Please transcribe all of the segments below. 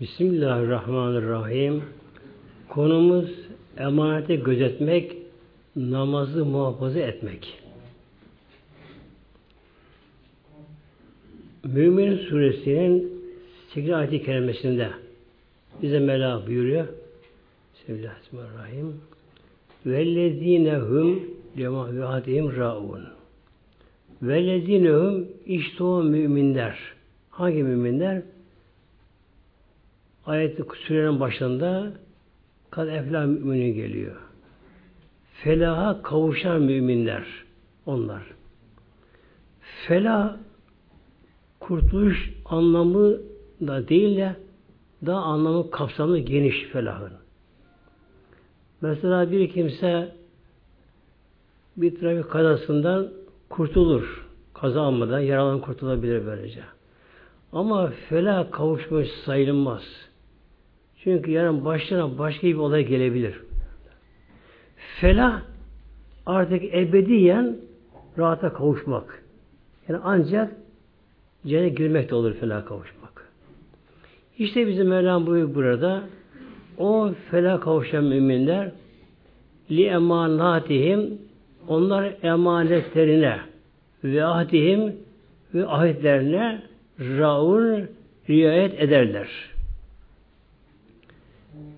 Bismillahirrahmanirrahim. Konumuz emaneti gözetmek, namazı muhafaza etmek. Mümin suresinin 8. ayet-i kerimesinde bize Mela buyuruyor. Bismillahirrahmanirrahim. Vellezinehum cemaatihim raun. Vellezinehum işte o müminler. Hangi müminler? Ayet-i sürenin başında kad efla mümini geliyor. Felaha kavuşan müminler onlar. Felah kurtuluş anlamı da değil de daha anlamı kapsamlı geniş felahın. Mesela bir kimse bir trafik kazasından kurtulur. Kaza almadan yaralan kurtulabilir böylece. Ama felah kavuşmuş sayılmaz. Çünkü yarın başına başka bir olay gelebilir. Felah artık ebediyen rahata kavuşmak. Yani ancak cennet girmek de olur felah kavuşmak. İşte bizim Mevlam buyuruyor burada o felah kavuşan müminler li emanatihim onlar emanetlerine ve ahdihim ve ahitlerine raun riayet ederler.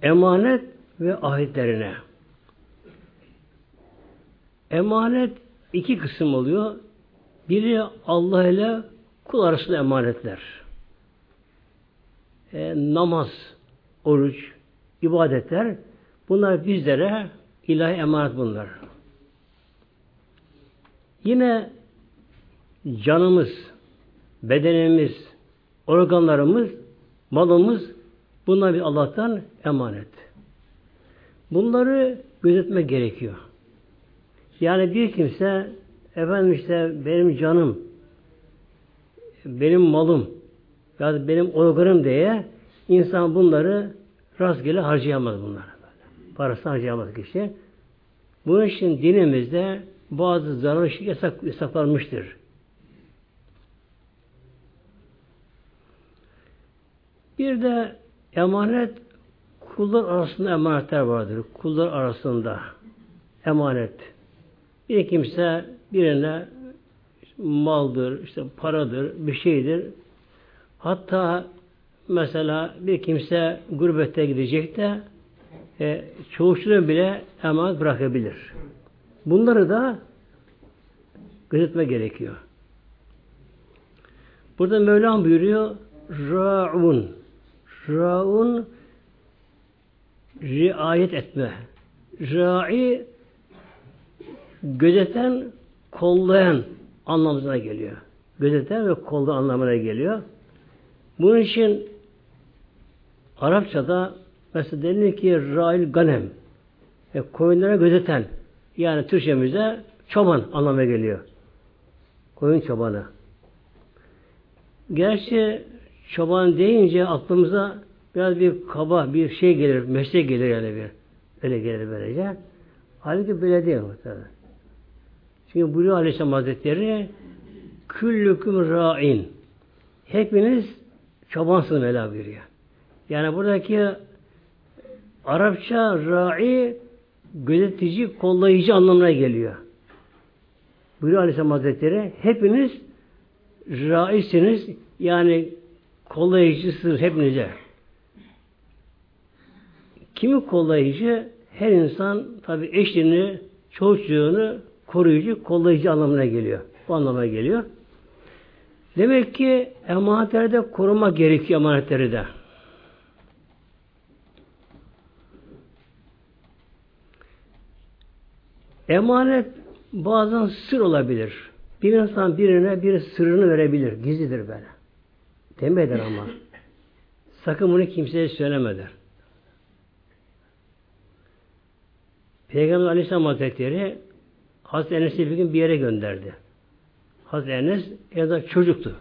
Emanet ve ahitlerine. Emanet iki kısım oluyor. Biri Allah ile kul arasında emanetler. E, namaz, oruç, ibadetler bunlar bizlere ilahi emanet bunlar. Yine canımız, bedenimiz, organlarımız, malımız bunlar bir Allah'tan emanet. Bunları gözetmek gerekiyor. Yani bir kimse efendim işte benim canım, benim malım ya da benim organım diye insan bunları rastgele harcayamaz bunları. Böyle. Parasını harcayamaz kişi. Bunun için dinimizde bazı zararlı yasak, yasaklanmıştır. Bir de emanet kullar arasında emanetler vardır. Kullar arasında emanet. Bir kimse birine maldır, işte paradır, bir şeydir. Hatta mesela bir kimse gurbette gidecek de e, çoğuşluğunu bile emanet bırakabilir. Bunları da gözetme gerekiyor. Burada Mevlam buyuruyor Ra'un Ra'un riayet etme. Ra'i gözeten, kollayan anlamına geliyor. Gözeten ve kollayan anlamına geliyor. Bunun için Arapçada mesela denilir ki Ra'il Ganem e, koyunlara gözeten yani Türkçemizde çoban anlamına geliyor. Koyun çobanı. Gerçi çoban deyince aklımıza biraz bir kaba bir şey gelir, meslek gelir yani bir. Öyle gelir böylece. Halbuki böyle değil muhtemelen. Çünkü buyuruyor Aleyhisselam Hazretleri küllüküm ra'in. Hepiniz çobansınız Mevla buyuruyor. Yani buradaki Arapça ra'i gözetici, kollayıcı anlamına geliyor. Buyuruyor Aleyhisselam Hazretleri hepiniz raisiniz yani kollayıcısınız hepinize. Kimi kollayıcı? Her insan tabi eşini, çocuğunu koruyucu, kollayıcı anlamına geliyor. Bu anlamına geliyor. Demek ki emanetleri de koruma gerekiyor emanetleri de. Emanet bazen sır olabilir. Bir insan birine bir sırrını verebilir. Gizlidir böyle. Tembih ama. Sakın bunu kimseye söyleme der. Peygamber Aleyhisselam Hazretleri Hazreti Enes'i bir gün bir yere gönderdi. Hazreti Enes ya da çocuktu.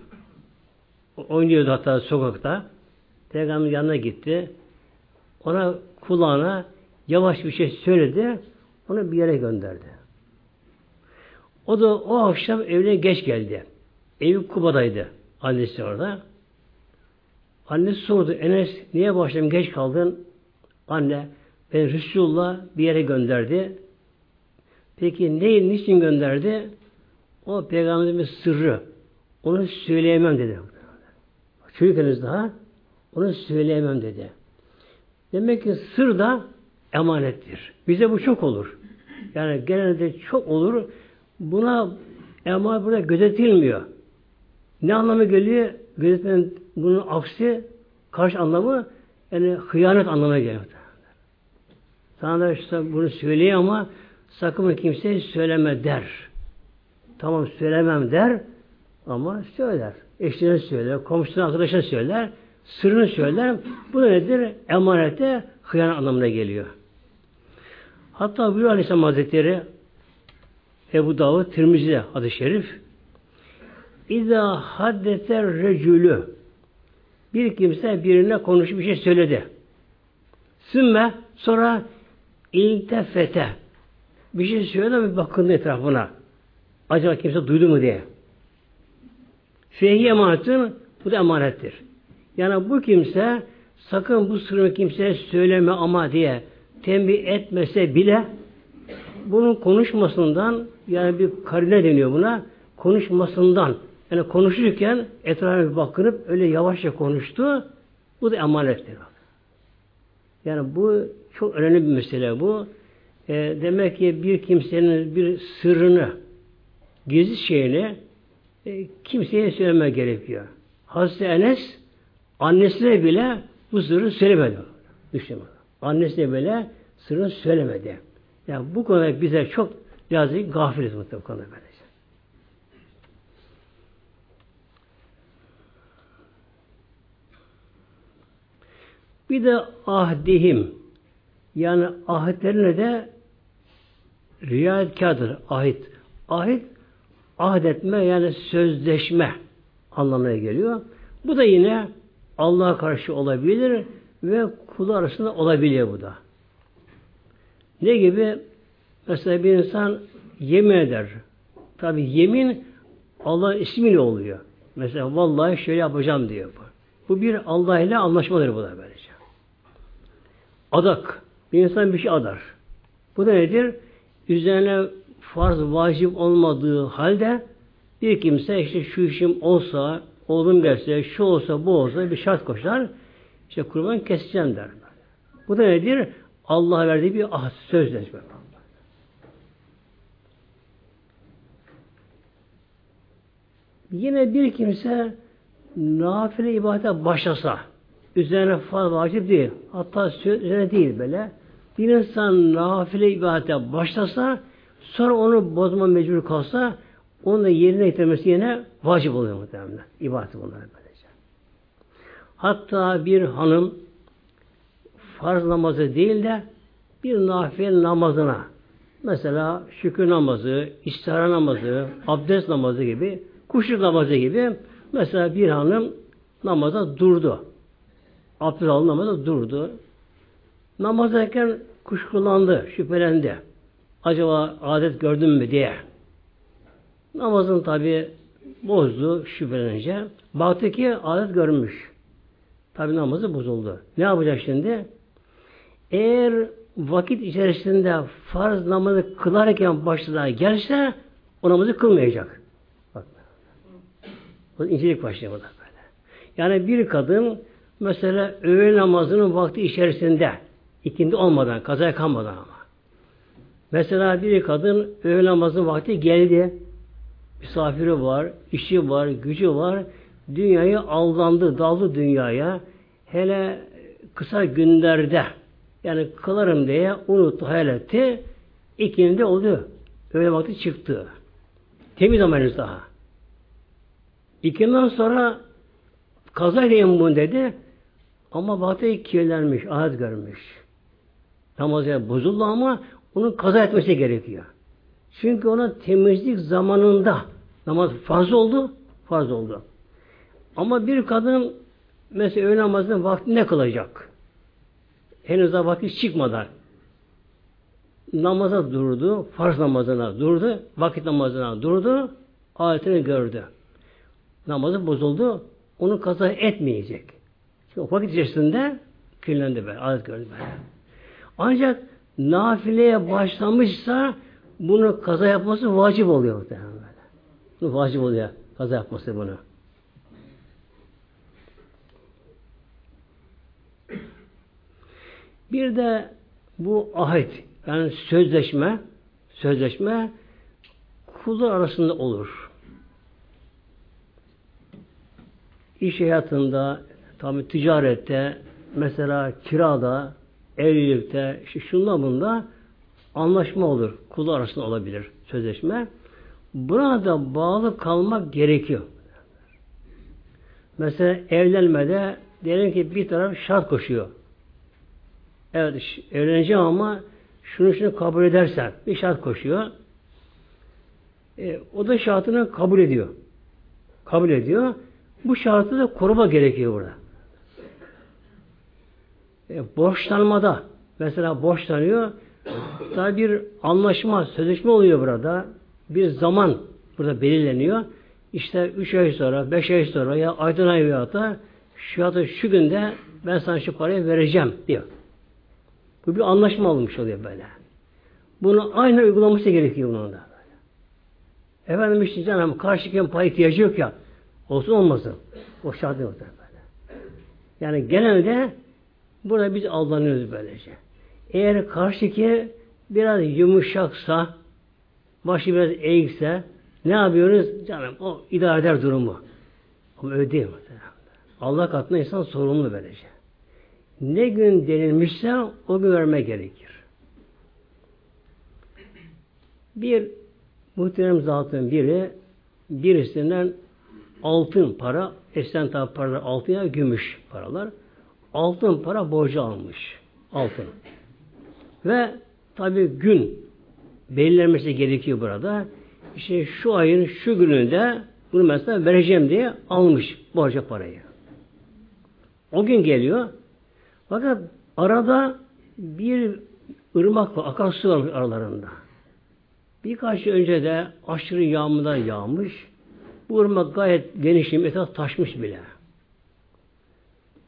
Oynuyordu hatta sokakta. Peygamber yanına gitti. Ona kulağına yavaş bir şey söyledi. Onu bir yere gönderdi. O da o akşam evine geç geldi. Evi Kuba'daydı. Annesi orada. Annesi sordu. Enes niye başladım geç kaldın? Anne ben Resulullah bir yere gönderdi. Peki ne, niçin gönderdi? O peygamberimiz sırrı. Onu söyleyemem dedi. Çocuk henüz daha. Onu söyleyemem dedi. Demek ki sır da emanettir. Bize bu çok olur. Yani genelde çok olur. Buna emanet burada gözetilmiyor. Ne anlamı geliyor? Gözetmenin bunun aksi karşı anlamı yani hıyanet anlamına geliyor. Sana da işte bunu söyleyeyim ama sakın kimseye söyleme der. Tamam söylemem der ama söyler. Eşine söyler, komşusuna, arkadaşına söyler, sırrını söyler. Bu nedir? Emanete hıyanet anlamına geliyor. Hatta buyuruyor Aleyhisselam Hazretleri Ebu Davud Tirmizi'de adı şerif İza haddeter recülü bir kimse birine konuşup bir şey söyledi. Sümme sonra iltefete bir şey söyledi mi bakın etrafına. Acaba kimse duydu mu diye. Fehi emanetin bu da emanettir. Yani bu kimse sakın bu sırrı kimseye söyleme ama diye tembih etmese bile bunun konuşmasından yani bir karine deniyor buna konuşmasından yani konuşurken etrafına bakınıp öyle yavaşça konuştu. Bu da emanettir. Yani bu çok önemli bir mesele bu. E, demek ki bir kimsenin bir sırrını, gizli şeyini e, kimseye söyleme gerekiyor. Hazreti Enes annesine bile bu sırrı söylemedi. Düşünme. Annesine bile sırrını söylemedi. Yani bu konuda bize çok yazık gafiliz bu konuda böylece. Bir de ahdihim yani ahitlerine de riayetkardır ahit. Ahit ahdetme yani sözleşme anlamına geliyor. Bu da yine Allah'a karşı olabilir ve kul arasında olabiliyor bu da. Ne gibi? Mesela bir insan yemin eder. Tabi yemin Allah ismiyle oluyor. Mesela vallahi şöyle yapacağım diyor bu. Bu bir Allah ile anlaşmadır bu da böylece. Adak. Bir insan bir şey adar. Bu da nedir? Üzerine farz vacip olmadığı halde bir kimse işte şu işim olsa, oğlum gelse, şu olsa, bu olsa bir şart koşar. İşte kurban keseceğim der. Bu da nedir? Allah verdiği bir ah, sözleşme. Yine bir kimse nafile ibadete başlasa, üzerine fazla vacip değil, hatta üzerine değil böyle, bir insan nafile ibadete başlasa, sonra onu bozma mecbur kalsa, onu da yerine getirmesi yine vacip oluyor muhtemelen. İbadet bunlar böylece. Hatta bir hanım farz namazı değil de bir nafile namazına mesela şükür namazı, istihara namazı, abdest namazı gibi, kuşluk namazı gibi mesela bir hanım namaza durdu. Abdest aldı namaza durdu. Namazdayken kuşkulandı, şüphelendi. Acaba adet gördüm mü diye. Namazın tabi bozdu şüphelenince. Baktı ki adet görmüş. Tabi namazı bozuldu. Ne yapacak şimdi? Eğer vakit içerisinde farz namazı kılarken başladığa gelse o namazı kılmayacak. Bak. Bu incelik başlıyor burada böyle. Yani bir kadın mesela öğle namazının vakti içerisinde ikindi olmadan, kazaya kalmadan ama. Mesela bir kadın öğle namazının vakti geldi. Misafiri var, işi var, gücü var. Dünyayı aldandı, daldı dünyaya. Hele kısa günlerde yani kılarım diye unuttu, hayal etti. İkindi oldu. Öğle vakti çıktı. Temiz ama henüz daha. İkinden sonra kaza edeyim bunu dedi. Ama vakti kirlenmiş, adet görmüş. Namazı bozuldu ama onun kaza etmesi gerekiyor. Çünkü ona temizlik zamanında namaz farz oldu, farz oldu. Ama bir kadın mesela öğle namazının vakti ne kılacak? Henüz daha vakit çıkmadan namaza durdu, farz namazına durdu, vakit namazına durdu, ayetini gördü. Namazı bozuldu, onu kaza etmeyecek. O vakit içerisinde kirlendi böyle. Adet gördü böyle. Ancak nafileye başlamışsa bunu kaza yapması vacip oluyor muhtemelen böyle. Bunu vacip oluyor kaza yapması bunu. Bir de bu ahit yani sözleşme sözleşme kullar arasında olur. İş hayatında, tabi ticarette, mesela kirada, evlilikte, işte şunda bunda anlaşma olur. Kullar arasında olabilir sözleşme. Buna da bağlı kalmak gerekiyor. Mesela evlenmede diyelim ki bir taraf şart koşuyor. Evet evleneceğim ama şunu şunu kabul edersen bir şart koşuyor. E, o da şartını kabul ediyor. Kabul ediyor. Bu şartı da koruma gerekiyor burada. E, borçlanmada mesela borçlanıyor daha bir anlaşma, sözleşme oluyor burada. Bir zaman burada belirleniyor. İşte üç ay sonra, beş ay sonra ya aydın ay veya da şu ya da şu günde ben sana şu parayı vereceğim diyor. Bu bir anlaşma olmuş oluyor böyle. Bunu aynı uygulaması gerekiyor bunun da. Efendim işte canım karşıken pay ihtiyacı yok ya. Olsun olmasın. O şart yok böyle. Yani genelde burada biz aldanıyoruz böylece. Eğer karşıki biraz yumuşaksa, başı biraz eğikse ne yapıyoruz? Canım o idare eder durumu. Ama öyle değil? Allah katında insan sorumlu böylece. Ne gün denilmişse o gün verme gerekir. Bir muhterem zatın biri birisinden altın para, eskiden tabi paralar altın ya gümüş paralar. Altın para borcu almış. Altın. Ve tabi gün belirlenmesi gerekiyor burada. İşte şu ayın şu gününde bunu mesela vereceğim diye almış borca parayı. O gün geliyor. Fakat arada bir ırmak var, akarsu var aralarında. Birkaç önce de aşırı yağmurlar yağmış. Bu ırmak gayet genişim, etraf taşmış bile.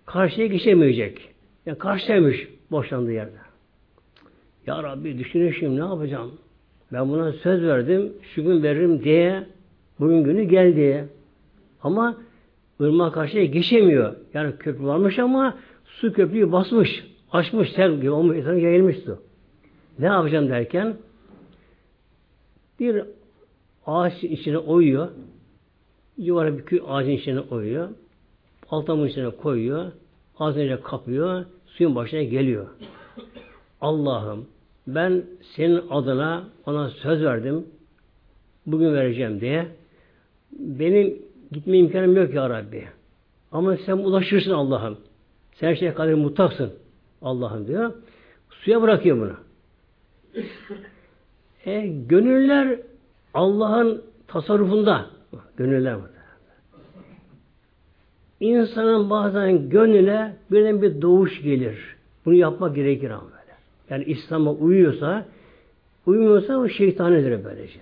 Karşıya geçemeyecek. Yani karşıymış boşlandığı yerde. Ya Rabbi düşünün ne yapacağım? Ben buna söz verdim, şu gün veririm diye, bugün günü gel diye. Ama ırmak karşıya geçemiyor. Yani köprü varmış ama su köprüyü basmış, açmış, sel gibi olmuş, etrafına yayılmış. Ne yapacağım derken, bir ağaç içine oyuyor, yuvara bir ağacın içine oyuyor, altamın içine koyuyor, ağzına kapıyor, suyun başına geliyor. Allah'ım ben senin adına ona söz verdim. Bugün vereceğim diye. Benim gitme imkanım yok ya Rabbi. Ama sen ulaşırsın Allah'ım. Sen her şeye kadar mutaksın Allah'ım diyor. Suya bırakıyor bunu. E, gönüller Allah'ın tasarrufunda. Gönüller burada. İnsanın bazen gönlüne birden bir doğuş gelir. Bunu yapmak gerekir ama böyle. Yani İslam'a uyuyorsa, uymuyorsa o şeytanidir böylece.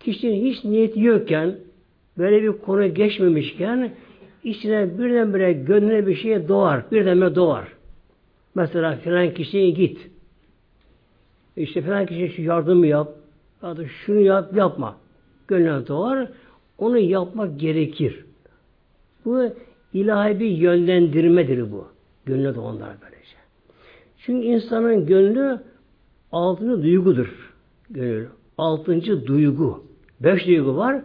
Kişinin hiç niyeti yokken, böyle bir konu geçmemişken, içine birdenbire gönlüne bir şey doğar. Birdenbire doğar. Mesela filan kişiye git. İşte filan kişiye şu yardımı yap. Ya da şunu yap, yapma. Gönlüne doğar. Onu yapmak gerekir. Bu ilahi bir yönlendirmedir bu. Gönlüne doğanlar böylece. Çünkü insanın gönlü altıncı duygudur. Gönül. Altıncı duygu. Beş duygu var.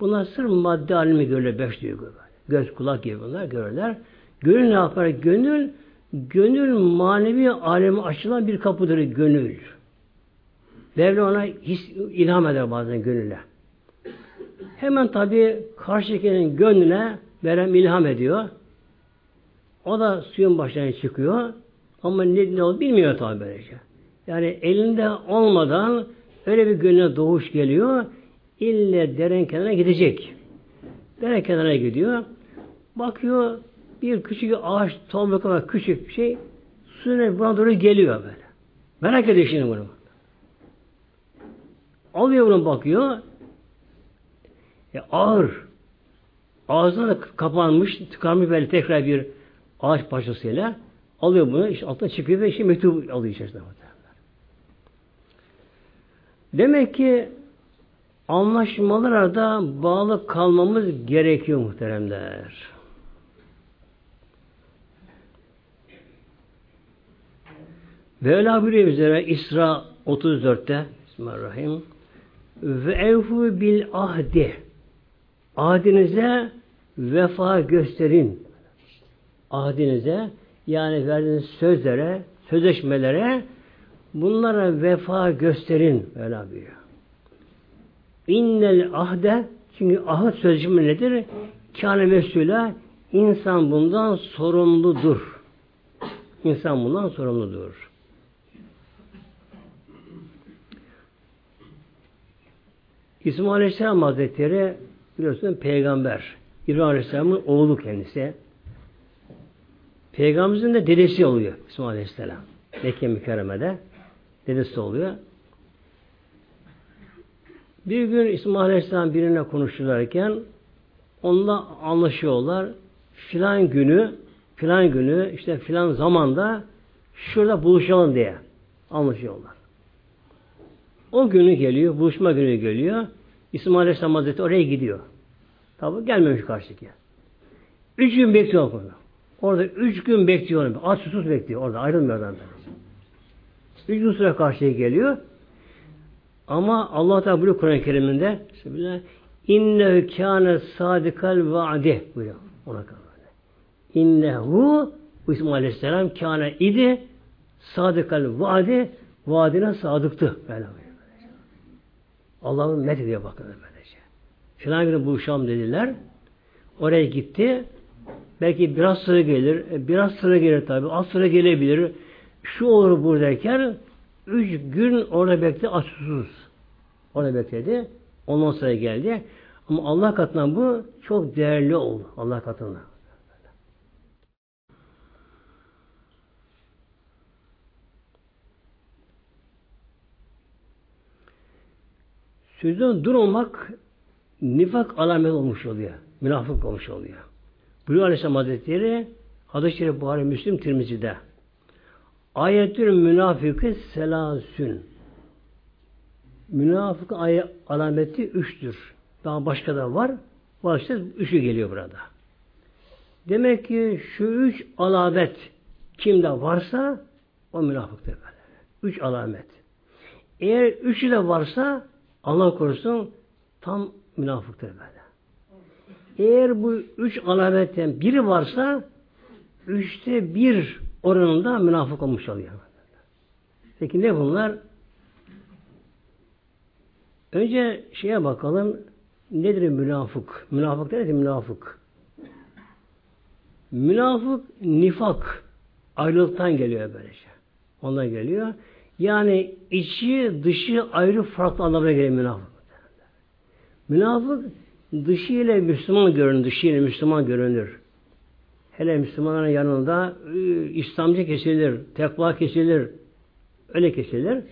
Bunlar sırf madde alemi görülür. Beş duygu var. Göz, kulak gibi bunlar görürler. Gönül ne yapar? Gönül, gönül manevi alemi açılan bir kapıdır gönül. Mevla ona his, ilham eder bazen gönüle. Hemen tabi karşıdakinin gönlüne veren ilham ediyor. O da suyun başına çıkıyor. Ama ne, ne olur bilmiyor tabi böylece. Yani elinde olmadan öyle bir gönlüne doğuş geliyor. İlle deren kenarına gidecek. Dere kenarına gidiyor. Bakıyor bir küçük ağaç tohum kadar küçük bir şey suyuna buna doğru geliyor böyle. Merak ediyor şimdi bunu. Alıyor bunu bakıyor. E, ağır. Ağzına da kapanmış, tıkanmış böyle tekrar bir ağaç parçasıyla alıyor bunu, işte altına çıkıyor ve işte mektup alıyor içerisinde. Demek ki anlaşmalara da bağlı kalmamız gerekiyor muhteremler. Mevla buyuruyor üzere İsra 34'te Bismillahirrahmanirrahim ve evfu bil ahdi ahdinize vefa gösterin ahdinize yani verdiğiniz sözlere sözleşmelere bunlara vefa gösterin Mevla buyuruyor. İnnel ahde çünkü ahit sözleşme nedir? Kâne mesûle insan bundan sorumludur. İnsan bundan sorumludur. İsmail Aleyhisselam Hazretleri biliyorsunuz peygamber. İbrahim Aleyhisselam'ın oğlu kendisi. Peygamberimizin de dedesi oluyor İsmail Aleyhisselam. Mekke mükerremede dedesi oluyor. Bir gün İsmail Aleyhisselam birine konuşurlarken onunla anlaşıyorlar. Filan günü filan günü işte filan zamanda şurada buluşalım diye anlaşıyorlar. O günü geliyor, buluşma günü geliyor. İsmail Aleyhisselam Hazretleri oraya gidiyor. Tabi gelmemiş karşıdaki. Üç gün bekliyor orada. Orada üç gün bekliyor. Aç susuz bekliyor orada. Ayrılmıyor oradan. Üç gün sonra karşıya geliyor. Ama Allah Teala buyuruyor Kur'an-ı Kerim'inde innehu kâne sadikal vaadi buyuruyor. Ona kadar. İnnehu bu İsmail Aleyhisselam kâne idi sadikal vaadi vaadine sadıktı. Böyle Allah'ın met ediyor bakın böylece. Filan günü buluşalım dediler. Oraya gitti. Belki biraz sıra gelir. E, biraz sıra gelir tabi. Az sıra gelebilir. Şu olur buradayken üç gün orada bekledi açsız. Orada bekledi. Ondan sonra geldi. Ama Allah katından bu çok değerli oldu. Allah katından. Sözden durmamak nifak alamet olmuş oluyor. Münafık olmuş oluyor. Buyuruyor Aleyhisselam Hazretleri Hadis-i Şerif Buhari Müslim Tirmizi'de Ayetül münafıkı selasün Münafık ay alameti üçtür. Daha başka da var. Var işte üçü geliyor burada. Demek ki şu üç alamet kimde varsa o münafıktır böyle. Üç alamet. Eğer üçü de varsa Allah korusun tam münafıktır böyle. Eğer bu üç alametten biri varsa üçte bir oranında münafık olmuş oluyor. Peki ne bunlar? Önce şeye bakalım. Nedir münafık? Münafık nedir münafık? Münafık nifak ayrılıktan geliyor böylece. Ondan geliyor. Yani içi dışı ayrı farklı anlamına geliyor münafık. Münafık dışı ile Müslüman görünür, dışı ile Müslüman görünür. Hele Müslümanların yanında e, İslamcı kesilir, tekva kesilir, öyle kesilir.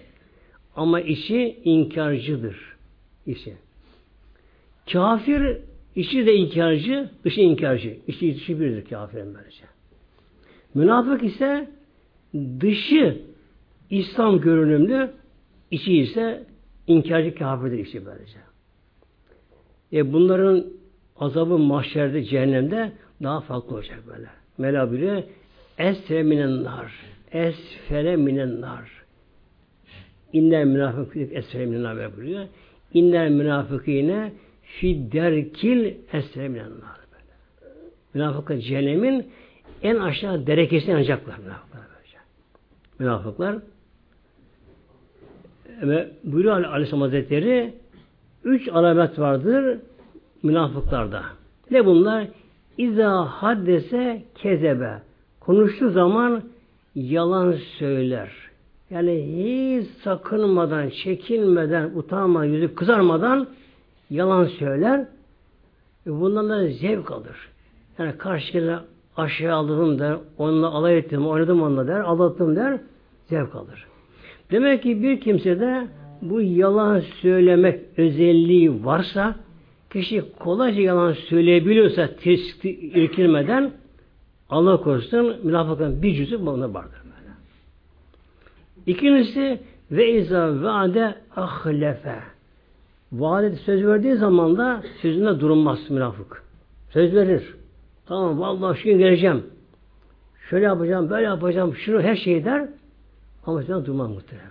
Ama içi inkarcıdır. İçi. Kafir içi de inkarcı, dışı inkarcı. İçi dışı birdir kafirin böylece. Münafık ise dışı İslam görünümlü, içi ise inkarcı kafirdir içi böylece. E bunların azabı mahşerde, cehennemde daha farklı olacak böyle. Mela bile esre minen nar. Esfere minen nar. İnler münafıklık esfere minen nar buyuruyor. İnler münafıkine fi derkil esfere minen nar. Münafıklar cehennemin en aşağı derekesine yanacaklar münafıklar. Münafıklar ve buyuruyor Aleyhisselam Hazretleri üç alamet vardır münafıklarda. Ne bunlar? İza haddese kezebe. Konuştuğu zaman yalan söyler. Yani hiç sakınmadan, çekinmeden, utanmadan, yüzü kızarmadan yalan söyler. E bundan da zevk alır. Yani karşıya aşağı aldım der, onunla alay ettim, oynadım onunla der, aldattım der, zevk alır. Demek ki bir kimsede bu yalan söylemek özelliği varsa, kişi kolayca yalan söyleyebiliyorsa teşkil irkilmeden Allah korusun münafıkın bir cüzü bunda vardır böyle. İkincisi ve izâ vaade ahlefe. Vaade söz verdiği zaman da sözünde durulmaz münafık. Söz verir. Tamam vallahi şu gün geleceğim. Şöyle yapacağım, böyle yapacağım, şunu her şeyi der. Ama sözünde durmaz muhteremler.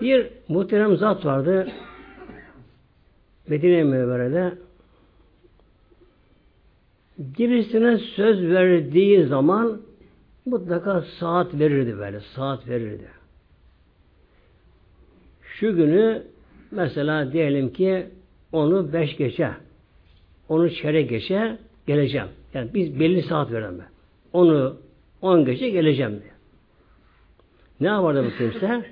Bir muhterem zat vardı. Medine Münevvere'de birisine söz verdiği zaman mutlaka saat verirdi böyle, saat verirdi. Şu günü mesela diyelim ki onu beş geçe, onu çeyrek geçe geleceğim. Yani biz belli saat verelim. Onu on geçe geleceğim diye. Ne yapardı bu kimse?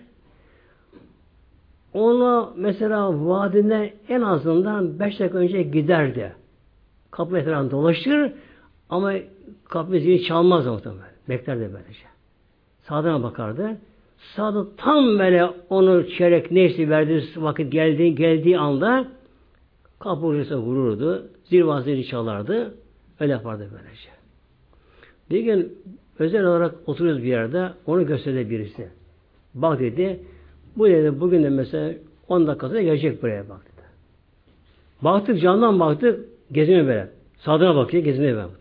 Onu mesela vaadinde en azından beş dakika önce giderdi. Kapı etrafında dolaşır ama kapı zili çalmaz muhtemelen. Beklerdi böylece. Sağdan bakardı. Sağda tam böyle onu çeyrek neyse verdiği vakit geldiği, geldiği anda kapı ucuna vururdu. Zil vaziri çalardı. Öyle yapardı böylece. Bir gün özel olarak oturuyoruz bir yerde. Onu gösterdi birisi. Bak dedi. Bu dedi bugün de mesela 10 dakikada gelecek buraya bak dedi. Baktık candan baktık gezmiyor böyle. Sağdına bakıyor gezmiyor böyle.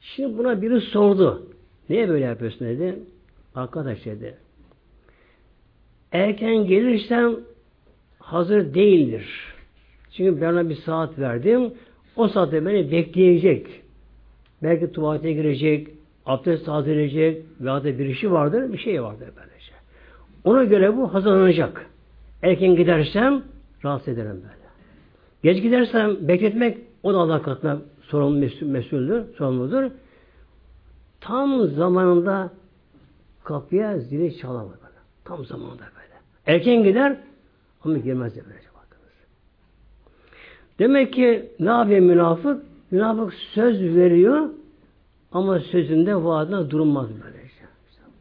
Şimdi buna biri sordu. Niye böyle yapıyorsun dedi. Arkadaş dedi. Erken gelirsem hazır değildir. Çünkü ben ona bir saat verdim. O saatte beni bekleyecek. Belki tuvalete girecek, abdest tazeleyecek veya da bir işi vardır, bir şey vardır böylece. Ona göre bu hazırlanacak. Erken gidersem rahatsız ederim böyle. Geç gidersem bekletmek o da Allah katına sorumlu mesul, mesuldür, sorumludur. Tam zamanında kapıya zili çalamadı böyle. Tam zamanında böyle. Erken gider ama girmez de böylece bakınız. Demek ki ne yapıyor münafık? Münafık söz veriyor ama sözünde vaadine durmaz böylece.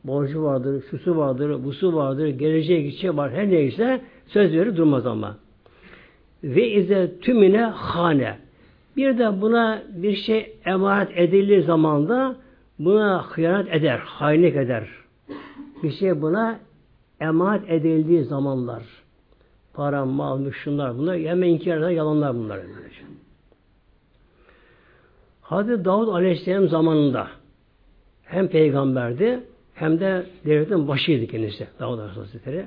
Borcu vardır, şusu vardır, busu vardır, geleceğe gideceği var, her neyse söz verir durmaz ama. Ve ize tümüne hane. Bir de buna bir şey emanet edildiği zaman da buna hıyanet eder, hainlik eder. Bir şey buna emanet edildiği zamanlar. Para, mal, şunlar bunlar. Hemen inkar eder, yalanlar bunlar. Böylece. Hazreti Davud Aleyhisselam zamanında hem peygamberdi hem de devletin başıydı kendisi Davud Aleyhisselam.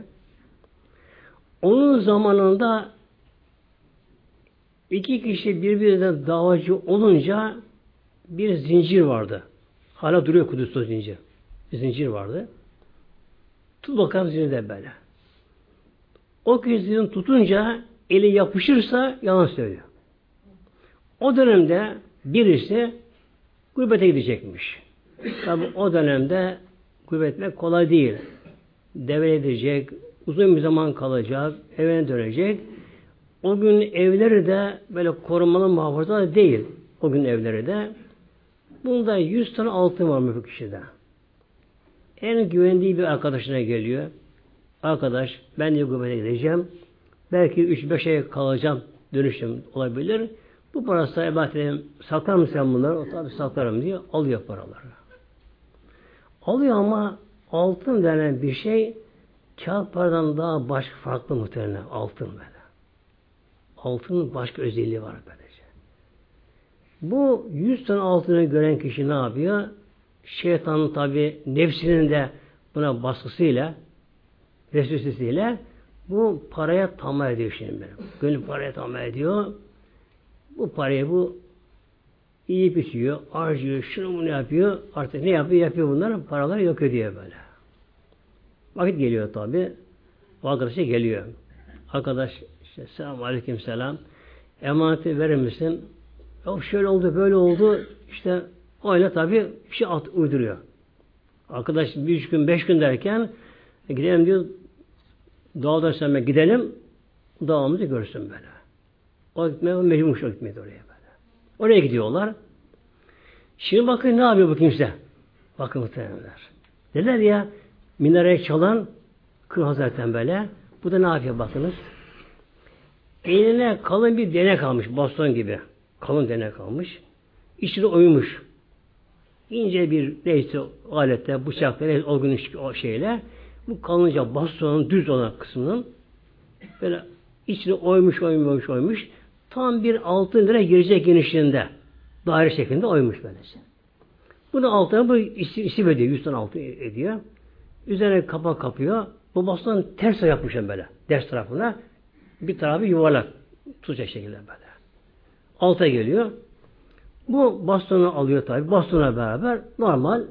Onun zamanında iki kişi birbirine davacı olunca bir zincir vardı. Hala duruyor Kudüs'te zincir. Bir zincir vardı. Tut bakalım zincirde böyle. O kişinin tutunca eli yapışırsa yalan söylüyor. O dönemde birisi gurbete gidecekmiş. Tabi o dönemde gurbetmek kolay değil. Deve edecek, uzun bir zaman kalacak, evine dönecek. O gün evleri de böyle korumalı muhafaza değil. O gün evleri de. Bunda 100 tane altın var bu kişide. En güvendiği bir arkadaşına geliyor. Arkadaş ben de gurbete gideceğim. Belki 3-5 ay kalacağım. Dönüşüm olabilir. Bu parası ebatim saklar mısın sen bunları? O tabi saklarım diye alıyor paraları. Alıyor ama altın denen bir şey kağıt paradan daha başka farklı muhtemelen altın böyle. Altının başka özelliği var böylece. Bu yüz tane altını gören kişi ne yapıyor? Şeytanın tabi nefsinin de buna baskısıyla vesvesesiyle bu paraya tamam ediyor şimdi benim. Gönül paraya tamam ediyor. Bu parayı bu iyi biçiyor, harcıyor, şunu bunu yapıyor. Artık ne yapıyor? Yapıyor bunlar. Paraları yok ediyor böyle. Vakit geliyor tabi. O arkadaşa geliyor. Arkadaş işte selamun aleyküm selam. Emaneti verir misin? Yok şöyle oldu, böyle oldu. İşte öyle tabi bir şey at, uyduruyor. Arkadaş bir üç gün, beş gün derken gidelim diyor sonra gidelim dağımızı görsün böyle. O gitmeye mecburmuş o gitmedi oraya böyle. Oraya gidiyorlar. Şimdi bakın ne yapıyor bu kimse? Bakın muhtemelenler. Neler ya? Minareye çalan Kır Hazretten böyle. Bu da ne yapıyor bakınız? Eline kalın bir denek almış baston gibi. Kalın dene kalmış. İçinde oymuş. İnce bir neyse alette, bıçakla, neyse, o gün şeyle bu kalınca bastonun düz olan kısmının böyle içine oymuş, oymuş, oymuş. Tam bir altın lira girecek genişliğinde. Daire şeklinde oymuş böylece. Bunu altına bu isim ediyor. Yüz tane altın ediyor. Üzerine kapak kapıyor. Bu baston ters yapmışım böyle. Ders tarafına. Bir tarafı yuvarlak. Tutacak şekilde böyle. Alta geliyor. Bu bastonu alıyor tabi. Bastona beraber normal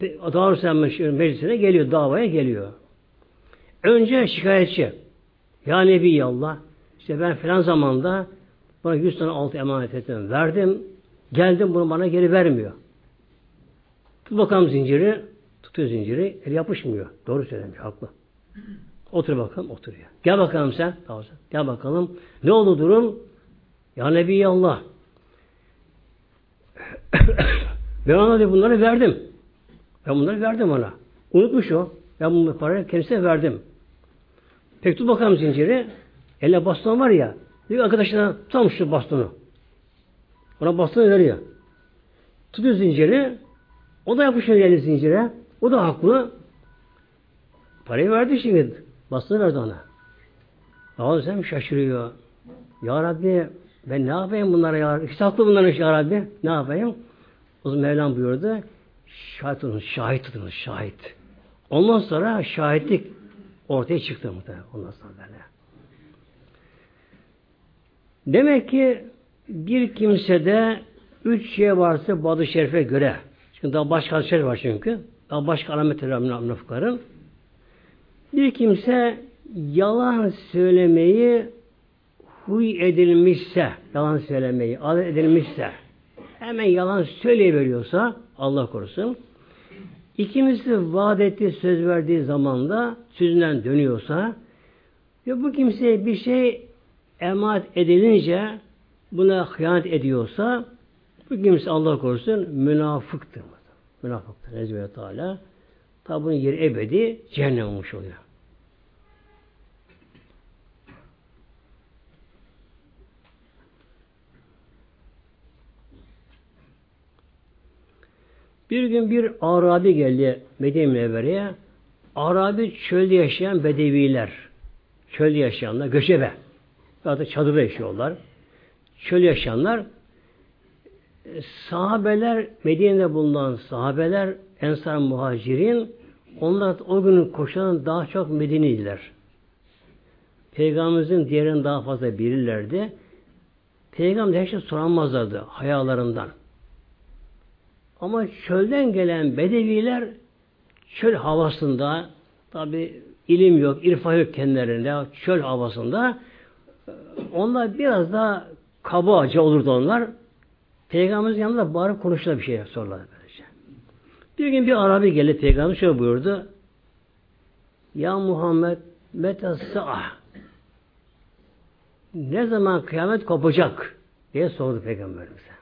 Darüsselam meclisine geliyor. Davaya geliyor. Önce şikayetçi. Ya Nebi Allah işte ben filan zamanda bana yüz tane altı emanet ettim. Verdim. Geldim bunu bana geri vermiyor. Tut bakalım zinciri. Tutuyor zinciri. El yapışmıyor. Doğru söylemiş. Haklı. Otur bakalım. Oturuyor. Gel bakalım sen. Gel bakalım. Ne oldu durum? Ya Nebi Allah. ben ona bunları verdim. Ben bunları verdim ona. Unutmuş o. Ben bu parayı kendisine verdim. Peki tut bakalım zinciri. Elle baston var ya. Diyor arkadaşına tam şu bastonu. Ona bastonu veriyor. Tutuyor zinciri. O da yapışıyor eli zincire. O da haklı. Parayı verdi şimdi. Bastonu verdi ona. Daha sen şaşırıyor. Ya Rabbi ben ne yapayım bunlara ya? İşte haklı bunların ya Rabbi. Ne yapayım? O zaman Mevlam buyurdu. Şahit olun, şahit tutun, şahit. Ondan sonra şahitlik ortaya çıktı muhtemelen. Ondan sonra böyle. Demek ki bir kimsede üç şey varsa Badı Şerif'e göre çünkü daha başka şey var çünkü. Daha başka alametler var münafıkların. Bir kimse yalan söylemeyi huy edilmişse, yalan söylemeyi adet edilmişse, hemen yalan söyleyiveriyorsa, Allah korusun, İkincisi vaat ettiği, söz verdiği zamanda sözünden dönüyorsa ve bu kimseye bir şey emanet edilince buna hıyanet ediyorsa bu kimse Allah korusun münafıktır. Münafıktır. Nezbe Teala. Tabi bunun yeri ebedi cehennem olmuş oluyor. Bir gün bir Arabi geldi Medine Münevvere'ye. Arabi çölde yaşayan bedeviler. Çölde yaşayanlar, göçebe. Da çadırda yaşıyorlar. Çöl yaşayanlar sahabeler, Medine'de bulunan sahabeler, Ensar muhacirin, onlar o günün koşan daha çok Medine'liler. Peygamberimizin diğerini daha fazla bilirlerdi. Peygamber her şey soramazlardı hayalarından. Ama çölden gelen bedeviler çöl havasında tabi ilim yok, irfan yok kendilerinde çöl havasında onlar biraz daha kabaca olurdu onlar. Peygamberimizin yanında bağırıp konuştular bir şey sorarlar böylece. Bir gün bir Arabi geldi Peygamber şöyle buyurdu. Ya Muhammed meta sa'ah ne zaman kıyamet kopacak diye sordu Peygamberimize.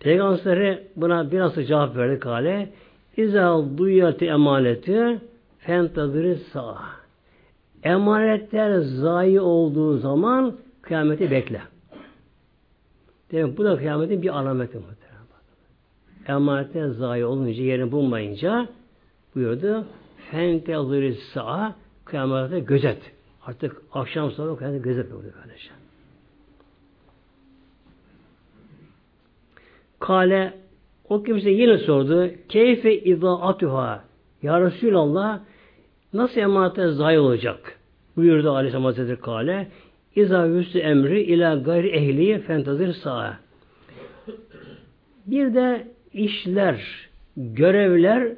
Peygamberleri buna biraz cevap verdi kale. İza duyati emaneti fentazırı sağ. Emanetler zayi olduğu zaman kıyameti bekle. Demek bu da kıyametin bir alameti muhtemelen. Emanetler zayi olunca, yerini bulmayınca buyurdu. Fentazırı sağ. Kıyamete gözet. Artık akşam sonra kıyamete gözet buyurdu böylece. Kale o kimse yine sordu. Keyfe izaatuha Ya Resulallah nasıl emanete zayi olacak? Buyurdu Aleyhisselam Hazretleri Kale. İza yüzü emri ila gayri ehli fentazir sağa. Bir de işler, görevler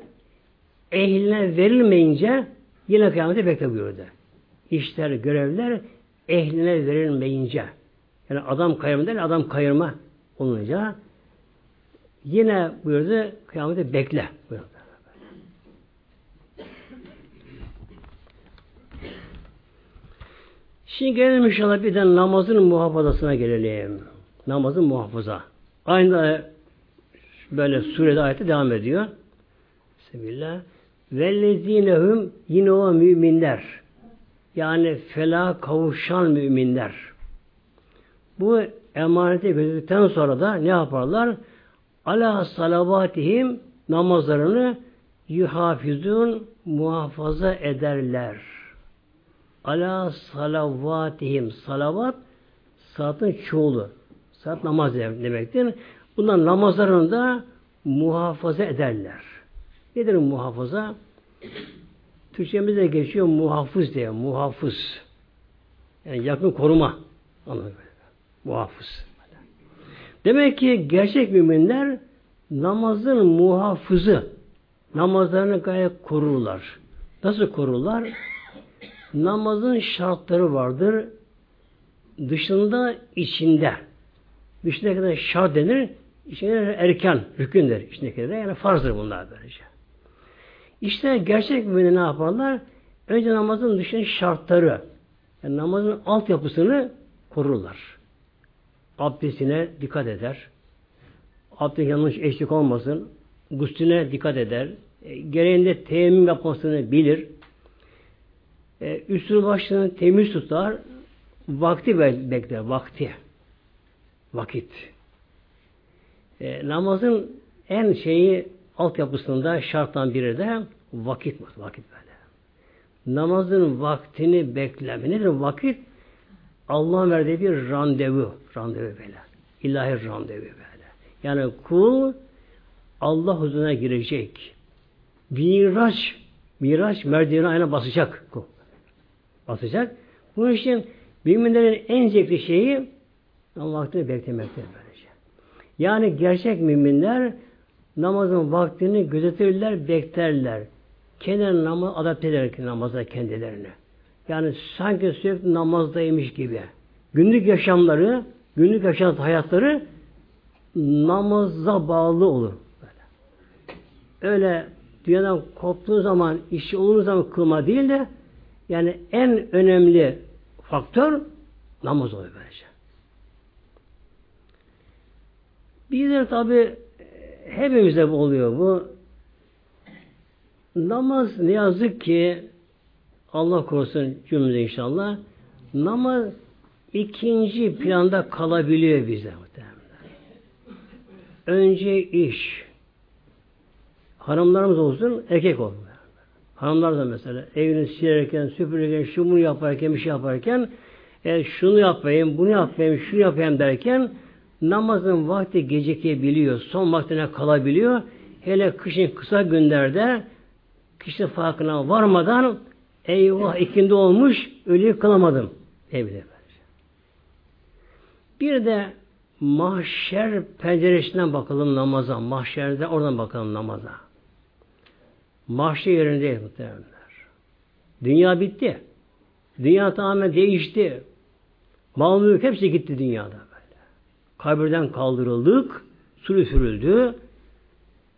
ehline verilmeyince yine kıyamete bekle buyurdu. İşler, görevler ehline verilmeyince yani adam kayırma adam kayırma olunca Yine buyurdu kıyamete bekle buyurdu. Şimdi gelelim inşallah bir de namazın muhafazasına gelelim. Namazın muhafaza. Aynı böyle surede ayette devam ediyor. Bismillah. Vellezinehum yine o müminler. Yani fela kavuşan müminler. Bu emaneti gözettikten sonra da ne yaparlar? Ala salavatihim namazlarını yuhafizun muhafaza ederler. Ala salavatihim salavat saatın çoğulu. Saat namaz demektir. Bunlar namazlarını da muhafaza ederler. Nedir muhafaza? Türkçemizde geçiyor muhafız diye. Muhafız. Yani yakın koruma. Muhafız. Demek ki gerçek müminler namazın muhafızı. Namazlarını gayet korurlar. Nasıl korurlar? Namazın şartları vardır. Dışında, içinde. Dışında kadar şart denir. İçinde erken, rükündür. İçindekiler yani farzdır bunlar böylece. İşte gerçek mümin ne yaparlar? Önce namazın dışında şartları, yani namazın altyapısını korurlar. Abdestine dikkat eder. Abdest yanlış eşlik olmasın. Guslüne dikkat eder. E, gereğinde teyemmüm yapmasını bilir. E, üstünü başını temiz tutar. Vakti bekler. Vakti. Vakit. E, namazın en şeyi altyapısında şarttan biri de vakit. Vakit böyle. Namazın vaktini bekleme. Nedir vakit? Allah'ın verdiği bir randevu. Randevu böyle. İlahi randevu böyle. Yani kul Allah huzuruna girecek. Miraç, miraç merdivene ayna basacak. Kul. Basacak. Bunun için müminlerin en zevkli şeyi Allah vaktini beklemektir böylece. Yani gerçek müminler namazın vaktini gözetirler, beklerler. Kendilerini namaz adapte ederek namaza kendilerini. Yani sanki sürekli namazdaymış gibi. Günlük yaşamları, günlük yaşam hayatları namaza bağlı olur. Böyle. Öyle dünyadan koptuğu zaman, işi olduğu zaman kılma değil de yani en önemli faktör namaz oluyor böylece. Bizler tabi hepimizde oluyor bu. Namaz ne yazık ki Allah korusun cümle inşallah namaz ikinci planda kalabiliyor bize. Önce iş. Hanımlarımız olsun, erkek olsun. Hanımlar da mesela evini silerken, süpürürken, şunu yaparken, bir şey yaparken e, şunu yapayım, bunu yapayım, şunu yapayım derken namazın vakti gecikebiliyor. Son vaktine kalabiliyor. Hele kışın kısa günlerde kişi farkına varmadan eyvah ikindi olmuş ölüyü kılamadım. Evde Bir de mahşer penceresinden bakalım namaza. Mahşerde oradan bakalım namaza. Mahşer yerinde muhtemelenler. Dünya bitti. Dünya tamamen değişti. Mal mülk hepsi gitti dünyada böyle. Kabirden kaldırıldık, su üfürüldü.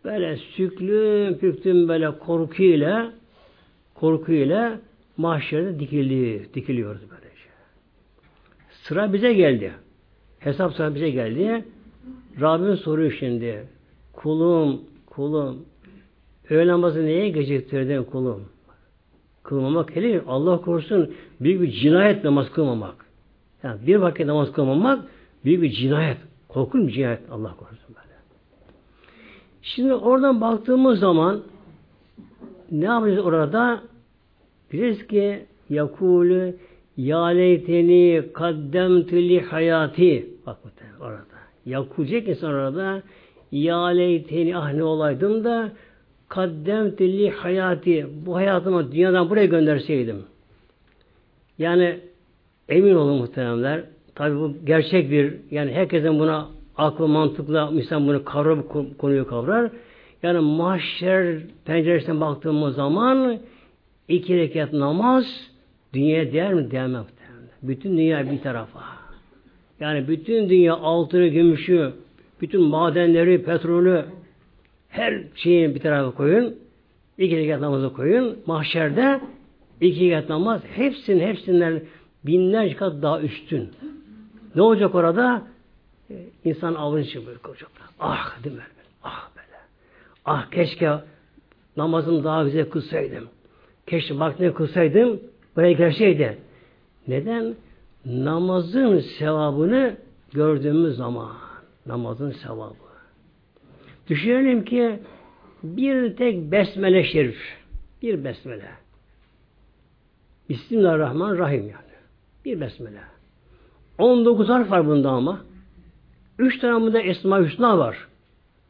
Böyle süklüm püktüm böyle korkuyla korkuyla mahşerde dikildi, dikiliyoruz böylece. Sıra bize geldi. Hesap sıra bize geldi. Rabbim soruyor şimdi. Kulum, kulum, öğle namazı neye geciktirdin kulum? Kılmamak hele Allah korusun büyük bir cinayet namaz kılmamak. Yani bir vakit namaz kılmamak büyük bir cinayet. Korkunç bir cinayet Allah korusun böyle. Şimdi oradan baktığımız zaman ne yapacağız orada? Biliriz ki yakulü ya leyteni kaddemtü li hayati bak orada. Yakulacak insan orada ya leyteni ah ne olaydım da kaddemtü li hayati bu hayatımı dünyadan buraya gönderseydim. Yani emin olun muhteremler tabi bu gerçek bir yani herkesin buna aklı mantıkla insan bunu kavrar konuyu kavrar. Yani mahşer penceresinden baktığımız zaman iki rekat namaz dünyaya değer mi? Değmez. Bütün dünya bir tarafa. Yani bütün dünya altını, gümüşü, bütün madenleri, petrolü, her şeyi bir tarafa koyun. İki rekat namazı koyun. Mahşerde iki rekat namaz hepsinin hepsinden binlerce kat daha üstün. Ne olacak orada? Ee, insan avını çıkıyor olacaklar. Ah değil mi? Ah böyle. Ah keşke namazım daha güzel kılsaydım. Keşke vaktini kılsaydım, buraya gelseydi. Neden? Namazın sevabını gördüğümüz zaman namazın sevabı. Düşünelim ki bir tek besmele şerif. Bir besmele. Bismillahirrahmanirrahim yani. Bir besmele. 19 harf var bunda ama. Üç tane bunda Esma Hüsna var.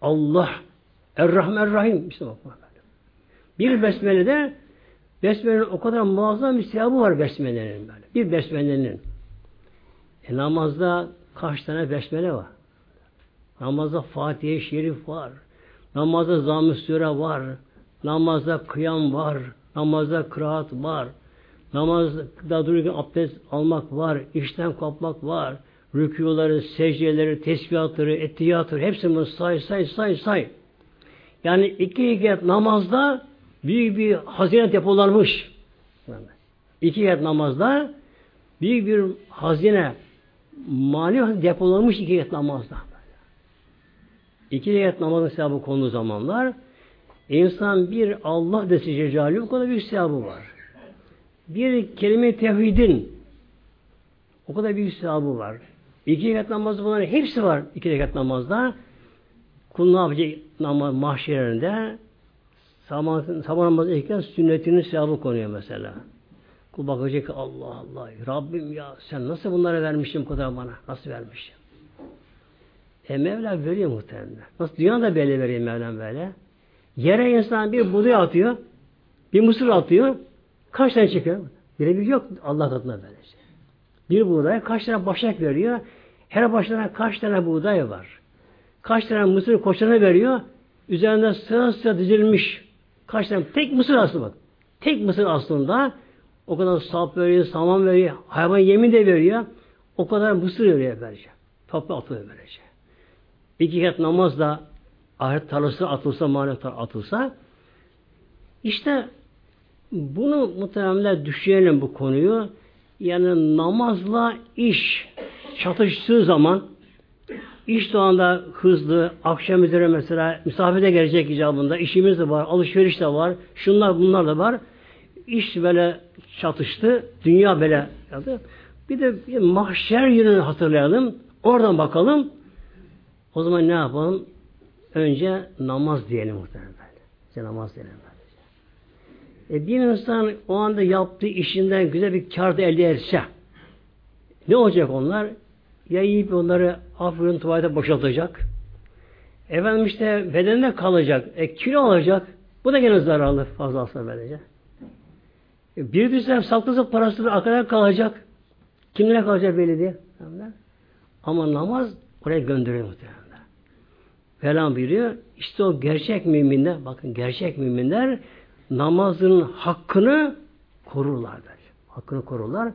Allah, Er-Rahman Rahim. İşte bak, bir besmelede besmelenin o kadar muazzam bir sevabı var besmelenin böyle. Bir besmelenin. E, namazda kaç tane besmele var? Namazda Fatiha-i Şerif var. Namazda Zamm-ı Süre var. Namazda kıyam var. Namazda kıraat var. Namazda dururken abdest almak var. işten kopmak var. Rükûları, secdeleri, tesbihatları, ettiyatları hepsini say say say say. Yani iki rekat namazda büyük bir hazine depolanmış. İki rekat namazda büyük bir hazine mali depolanmış iki rekat namazda. İki rekat namazın sevabı konulu zamanlar insan bir Allah desi cecali o kadar büyük sevabı var. Bir kelime tevhidin o kadar büyük sevabı var. İki rekat namazı bunların hepsi var iki rekat namazda. Kul ne yapacak namaz mahşerinde sabah, sabah namazı iken sünnetinin sevabı konuyor mesela. Kul bakacak Allah Allah Rabbim ya sen nasıl bunlara vermişsin bu kadar bana? Nasıl vermişsin? E Mevla veriyor muhtemelen. Nasıl dünyada böyle veriyor Mevlam böyle. Yere insan bir buğday atıyor, bir mısır atıyor, kaç tane çıkıyor? Birebir yok Allah katında böylece. Bir buğday kaç tane başak veriyor? Her başlarına kaç tane buğday var? Kaç tane mısır koçlarına veriyor? Üzerinde sıra sıra dizilmiş. Kaç tane? Tek mısır aslında bak. Tek mısır aslında o kadar sap veriyor, saman veriyor, hayvan yemin de veriyor. O kadar mısır veriyor böylece. Toplu atılıyor böylece. İki kat namaz da ahiret tarlası atılsa, manevi atılsa işte bunu muhtemelen düşünelim bu konuyu. Yani namazla iş çatıştığı zaman iş o anda hızlı, akşam üzere mesela misafirde gelecek icabında, işimiz de var, alışveriş de var, şunlar bunlar da var. İş böyle çatıştı, dünya böyle. Bir de bir mahşer gününü hatırlayalım, oradan bakalım. O zaman ne yapalım? Önce namaz diyelim muhtemelen. İşte namaz diyelim. E bir insan o anda yaptığı işinden güzel bir kar da elde etse ne olacak onlar? Ya yiyip onları afiyonun tuvalete boşaltacak. Efendim işte bedeninde kalacak. E kilo alacak. Bu da gene zararlı fazla aslında böylece. E, bir düzen saklasa parası da arkada kalacak. Kimlere kalacak belli değil. Ama namaz oraya gönderiyor muhtemelen. Falan buyuruyor. İşte o gerçek müminler, bakın gerçek müminler namazın hakkını korurlar. Der. Hakkını korurlar.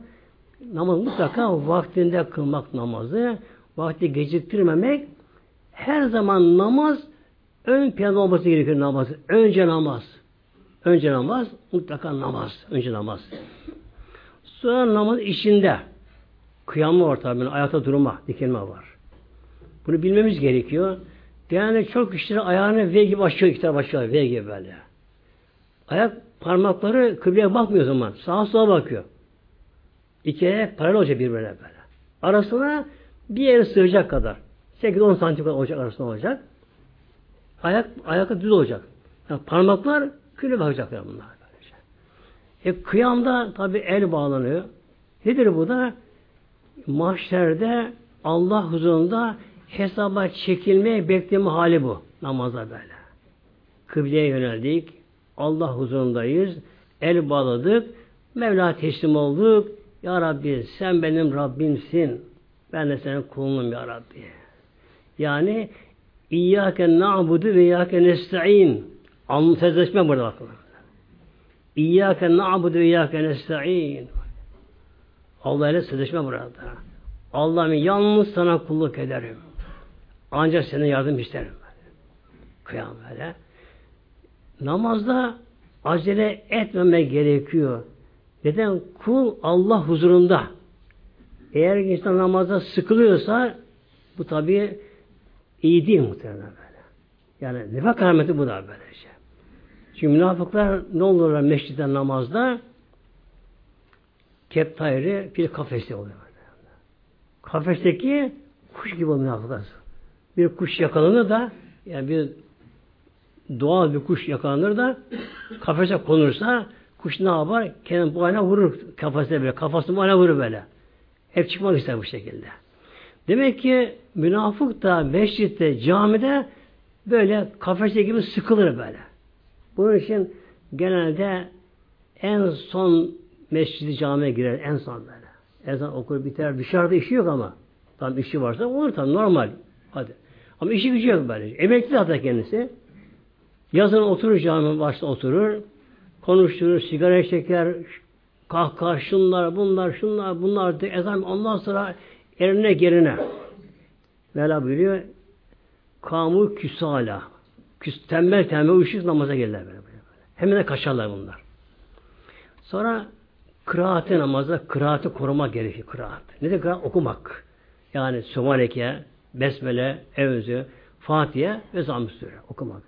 Namaz mutlaka vaktinde kılmak namazı, vakti geciktirmemek, her zaman namaz ön planda olması gerekiyor namaz. Önce namaz. Önce namaz, mutlaka namaz. Önce namaz. Sonra namaz içinde kıyamı var tabi. Ayakta durma, dikilme var. Bunu bilmemiz gerekiyor. Genelde çok kişiler ayağını V gibi açıyor, iki taraf açıyor, V gibi böyle. Ayak parmakları kıbleye bakmıyor o zaman. Sağa sola bakıyor. İki ayak paralel olacak birbirine böyle. Arasına bir yere sığacak kadar. 8-10 santim kadar olacak arasında olacak. Ayak ayakta düz olacak. Yani parmaklar küle bakacaklar bunlar. Böylece. E kıyamda tabi el bağlanıyor. Nedir bu da? Mahşerde Allah huzurunda hesaba çekilmeye bekleme hali bu. Namaza böyle. Kıbleye yöneldik. Allah huzurundayız. El bağladık. Mevla teslim olduk. Ya Rabbi sen benim Rabbimsin. Ben de senin kulunum ya Rabbi. Yani İyyâke na'budu ve İyyâke nesta'in. Anlı sözleşme burada bakın. İyyâke na'budu ve İyyâke nesta'in. Allah ile sözleşme burada. Allah'ım yalnız sana kulluk ederim. Ancak senin yardım isterim. Kıyam böyle. Namazda acele etmemek gerekiyor. Neden? Kul Allah huzurunda. Eğer insan namazda sıkılıyorsa bu tabi iyi değil muhtemelen böyle. Yani nifak alameti bu da böylece. Çünkü münafıklar ne olurlar meşritten namazda? Kep tayri bir kafeste oluyor. Kafesteki kuş gibi olmuyor Bir kuş yakalanır da yani bir doğal bir kuş yakalanır da kafese konursa kuş ne yapar? Kendini bu ayna vurur kafasına böyle. Kafasını bu ayna vurur böyle. Hep çıkmak ister bu şekilde. Demek ki münafık da mescitte, camide böyle kafeste gibi sıkılır böyle. Bunun için genelde en son mescidi camiye girer. En son böyle. Ezan okur biter. Dışarıda işi yok ama. Tam işi varsa olur tam normal. Hadi. Ama işi gücü yok böyle. Emekli zaten kendisi. Yazın oturur cami başta oturur. Konuşturur, sigara çeker, kahkaha, şunlar, bunlar, şunlar, bunlar de ezan ondan sonra eline gerine. Mevla buyuruyor kamu küsala. Küs, tembel tembel uyuşuk namaza gelirler böyle, böyle. Hemen de kaçarlar bunlar. Sonra kıraati namaza, kıraati koruma gerekiyor. Kıraat. Ne de kıraat? Okumak. Yani Sübhaneke, Besmele, Evzü, Fatiha ve Zamm-ı okumak.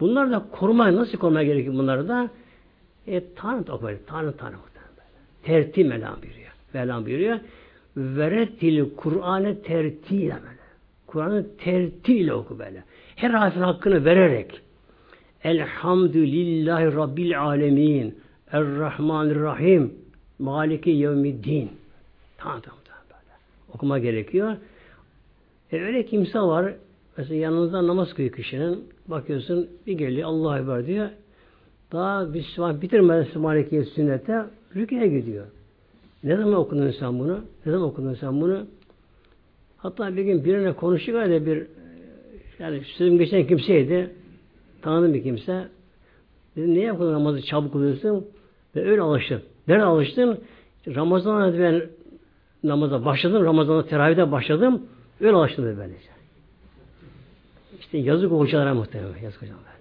Bunlar da koruma, nasıl koruma gerekiyor bunları da? E, tanrı okumak, tanrı tanrı Tertip Mevlam buyuruyor. Mevlam buyuruyor. Verettil Kur'an'ı tertiyle böyle. Kur'an'ı tertiyle oku böyle. Her harfin hakkını vererek. Elhamdülillahi Rabbil Alemin. Errahmanirrahim. Maliki Yevmiddin. Tamam böyle. Okuma gerekiyor. E öyle kimse var. Mesela yanınızda namaz kılıyor kişinin. Bakıyorsun bir geliyor Allah Ekber diyor. Daha bir bitirmeden Sübhaneke'yi sünnete rüküye gidiyor. Ne zaman okudun sen bunu? Ne zaman okudun sen bunu? Hatta bir gün birine konuşuyor da bir yani sözüm geçen kimseydi. Tanıdığım bir kimse. Dedim niye yapıyorsun namazı çabuk kılıyorsun? Ve öyle alıştım. Nerede alıştım? Ramazan'a ben namaza başladım. Ramazan'da teravihde başladım. Öyle alıştım böylece. İşte yazık hocalara muhtemelen. Yazık hocalara.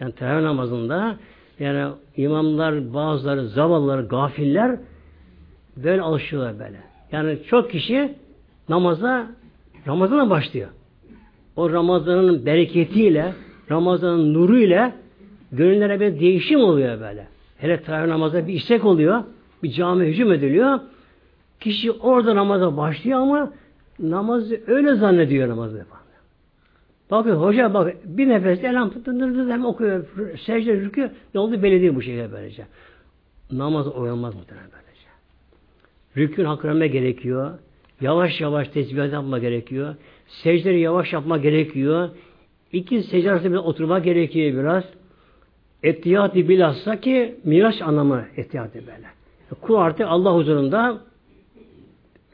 Yani teravih namazında yani imamlar, bazıları, zavallılar, gafiller böyle alışıyorlar böyle. Yani çok kişi namaza Ramazan'a başlıyor. O Ramazan'ın bereketiyle, Ramazan'ın nuruyla gönüllere bir değişim oluyor böyle. Hele teravih namazda bir istek oluyor. Bir cami hücum ediliyor. Kişi orada namaza başlıyor ama namazı öyle zannediyor namazı yapan. Bakın hoca bak bir nefes elham tutundurdu hem okuyor. Secde rükü ne oldu belli değil bu şekilde böylece. Namaz uyanmaz muhtemelen böylece. Rükün hakkı gerekiyor. Yavaş yavaş tesbih yapma gerekiyor. Secdeleri yavaş yapma gerekiyor. İki secde arasında oturma gerekiyor biraz. Ettiyati bilhassa ki miraç anlamı ettiyati böyle. Kul artık Allah huzurunda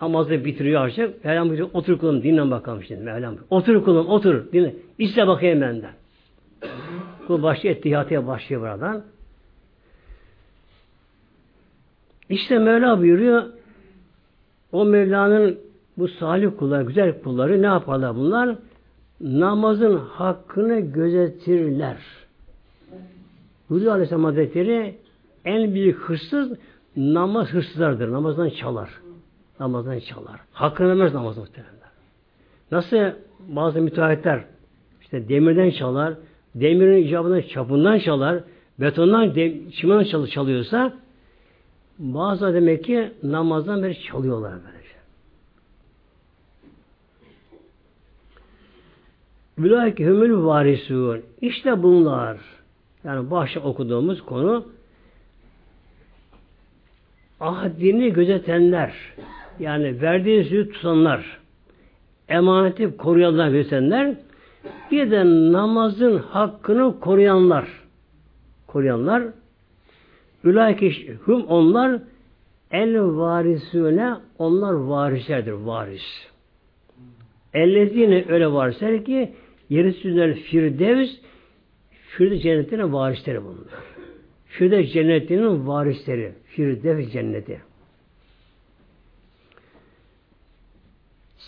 Namazı bitiriyor artık. Mevlam buyuruyor, otur kulum dinle bakalım şimdi. Mevlam Otur kulum, otur. Dinle. İste bakayım benden. Kul başlıyor, ettihatiye başlıyor buradan. İşte Mevla buyuruyor, o Mevla'nın bu salih kulları, güzel kulları ne yaparlar bunlar? Namazın hakkını gözetirler. Buyuruyor Aleyhisselam Hazretleri, en büyük hırsız namaz hırsızlardır. Namazdan çalar namazdan çalar. Hakkını vermez namaz muhtemelen. Nasıl bazı müteahhitler işte demirden çalar, demirin icabından çapından çalar, betondan, çimenton çalı çalıyorsa bazı demek ki namazdan beri çalıyorlar böylece. Ülâike hümül varisûn. İşte bunlar. Yani başta okuduğumuz konu ahdini gözetenler, yani verdiği sözü tutanlar, emaneti koruyanlar, gözetenler, bir de namazın hakkını koruyanlar, koruyanlar, ülâike hum onlar, el varisüne, onlar varislerdir, varis. Ellezine öyle varisler ki, yeri süzler firdevs, Firdevs cennetinin varisleri bunlar. Firdevs cennetinin varisleri. Firdevs cenneti.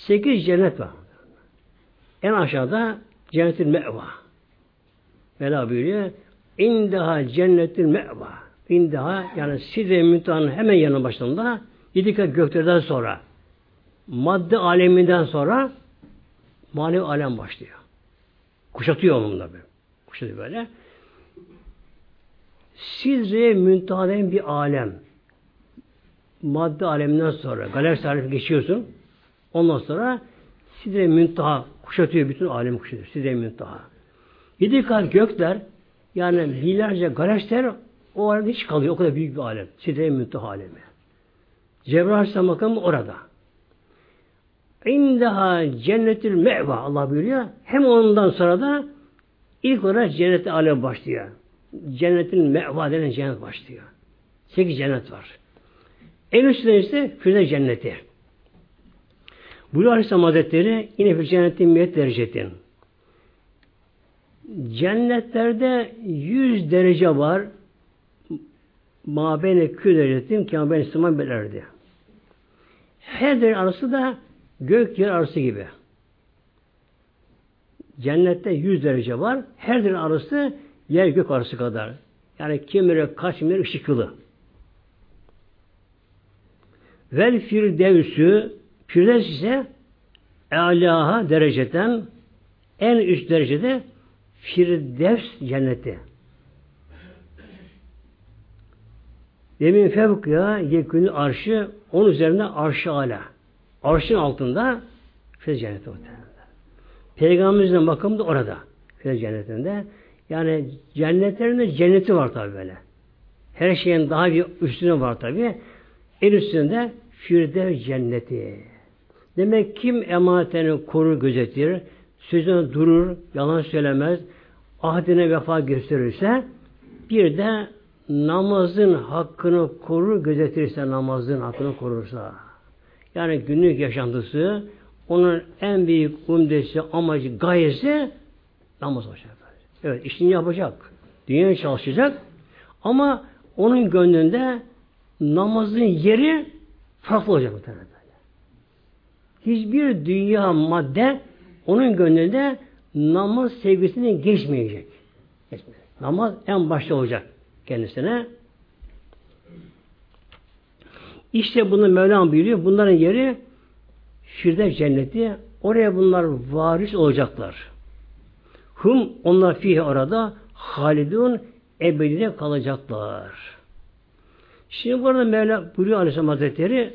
Sekiz cennet var. En aşağıda cennetin meva. Mela buyuruyor. İndaha cennetin meva. İndaha yani sidre müntahanın hemen yanı başında yedi kat göklerden sonra madde aleminden sonra manevi alem başlıyor. Kuşatıyor onunla böyle. Kuşatıyor böyle. Sidre müntahanın bir alem. Madde aleminden sonra galaksi alemi geçiyorsun. Ondan sonra Sidre müntaha kuşatıyor bütün alem kuşatıyor. Sidre müntaha. Yedi kat gökler yani milyarca galaksiler o alemde hiç kalıyor. O kadar büyük bir alem. Sidre müntaha alemi. Cebrail Aleyhisselam orada. İndaha cennetül meva Allah buyuruyor. Hem ondan sonra da ilk olarak cennet alem başlıyor. Cennetin meva denen cennet başlıyor. Sekiz cennet var. En üstünde ise Firdevs cenneti. Buyuruyor Aleyhisselam Hazretleri yine bir cennetin miyet derecetin. Cennetlerde yüz derece var. Mabene kü derecetin ki ben İslam'a belerdi. Her derece arası da gök yer arası gibi. Cennette yüz derece var. Her derece arası yer gök arası kadar. Yani kim kaç bilir ışık yılı. Vel firdevsü Firdevs ise Alaha dereceden en üst derecede Firdevs cenneti. Demin fevkya yekünü arşı onun üzerinde arşı ala. Arşın altında Firdevs cenneti muhtemelen. Peygamberimizin makamı da orada. Firdevs cennetinde. Yani cennetlerinde cenneti var tabi böyle. Her şeyin daha bir üstüne var tabi. En üstünde Firdevs cenneti. Demek kim emanetini korur, gözetir, sözüne durur, yalan söylemez, ahdine vefa gösterirse, bir de namazın hakkını korur, gözetirse, namazın hakkını korursa. Yani günlük yaşantısı, onun en büyük umdesi, amacı, gayesi namaz olacak. Evet, işini yapacak. Dünya çalışacak. Ama onun gönlünde namazın yeri farklı olacak muhtemelen hiçbir dünya madde onun gönlünde namaz sevgisini geçmeyecek. Namaz en başta olacak kendisine. İşte bunu Mevlam buyuruyor. Bunların yeri Firdevs cenneti. Oraya bunlar varis olacaklar. Hum onlar fihi orada halidun ebedide kalacaklar. Şimdi burada Mevla buyuruyor Aleyhisselam Hazretleri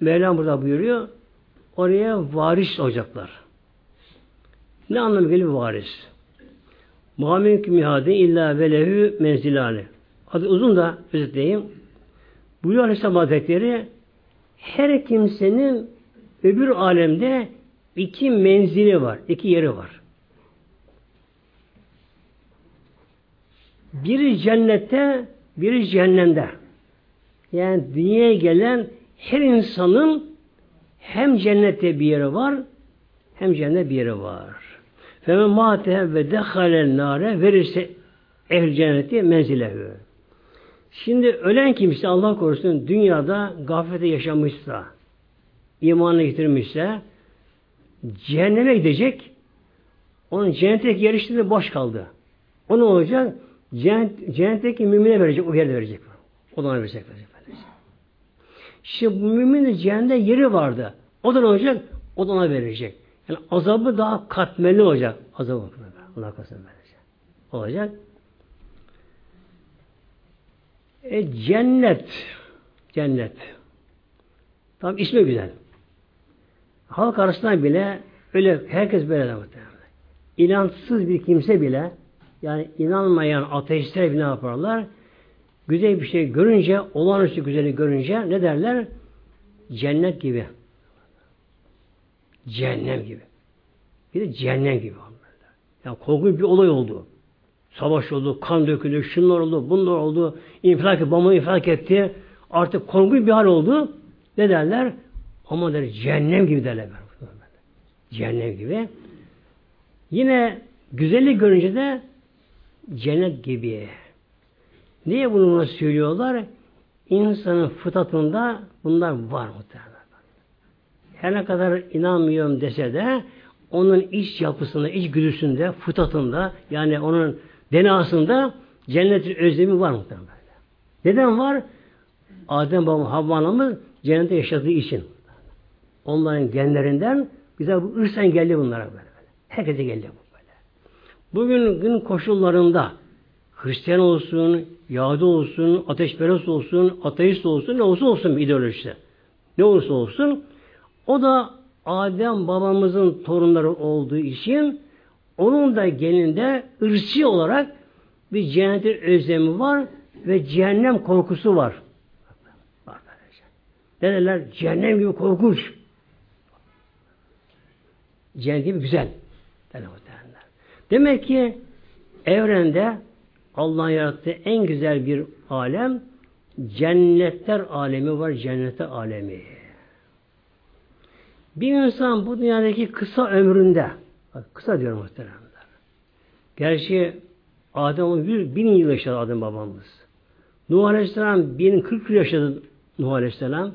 Mevlam burada buyuruyor oraya varis olacaklar. Ne anlamı geliyor varis? Muhammed mihade illa velehü menzilane. Adı uzun da özetleyeyim. Buyuruyor Aleyhisselam Hazretleri her kimsenin öbür alemde iki menzili var, iki yeri var. Biri cennette, biri cehennemde. Yani dünyaya gelen her insanın hem cennette bir yeri var, hem cennet bir yeri var. Femen mâtehe ve dehalen nâre verirse ehl cenneti menzilehü. Şimdi ölen kimse Allah korusun dünyada gaflete yaşamışsa, imanı getirmişse, cehenneme gidecek, onun cennetteki yeri boş kaldı. O ne olacak? Cennet, cennetteki mümine verecek, o yerde verecek. O da ona verecek. verecek. Şimdi müminin cehennemde yeri vardı. O da ne olacak? O da ona verecek. Yani azabı daha katmerli olacak. Azabı Allah korusun verecek. Olacak. E, cennet. Cennet. Tam ismi güzel. Halk arasında bile öyle herkes böyle de muhtemelen. İnansız bir kimse bile yani inanmayan ateistler ne yaparlar? Güzel bir şey görünce, olağanüstü güzeli görünce ne derler? Cennet gibi. Cehennem gibi. Bir de cehennem gibi. Yani korkunç bir olay oldu. Savaş oldu, kan döküldü, şunlar oldu, bunlar oldu. İnfilak, bomba infilak etti. Artık korkunç bir hal oldu. Ne derler? Ama der cehennem gibi derler. Cehennem gibi. Yine güzellik görünce de cennet gibi. Niye bunu söylüyorlar? İnsanın fıtratında bunlar var muhtemelen. Her ne kadar inanmıyorum dese de onun iç yapısında, iç güdüsünde, fıtratında yani onun denasında cennetin özlemi var muhtemelen. Neden var? Adem babam Havva cennette yaşadığı için. Onların genlerinden bize bu ırsen geldi bunlara böyle. Herkese geldi bu böyle. Bugün gün koşullarında Hristiyan olsun, Yahudi olsun, ateşperest olsun, ateist olsun, ne olursa olsun ideolojisi. Ne olursa olsun o da Adem babamızın torunları olduğu için onun da gelinde ırsi olarak bir cennetin özlemi var ve cehennem korkusu var. Ne derler? Cehennem gibi korkunç. Cennet gibi güzel. Demek ki evrende Allah'ın yarattığı en güzel bir alem cennetler alemi var, cennete alemi. Bir insan bu dünyadaki kısa ömründe, kısa diyorum muhteremler. Gerçi Adem bir bin yıl yaşadı Adem babamız. Nuh Aleyhisselam bin kırk yıl yaşadı Nuh Aleyhisselam.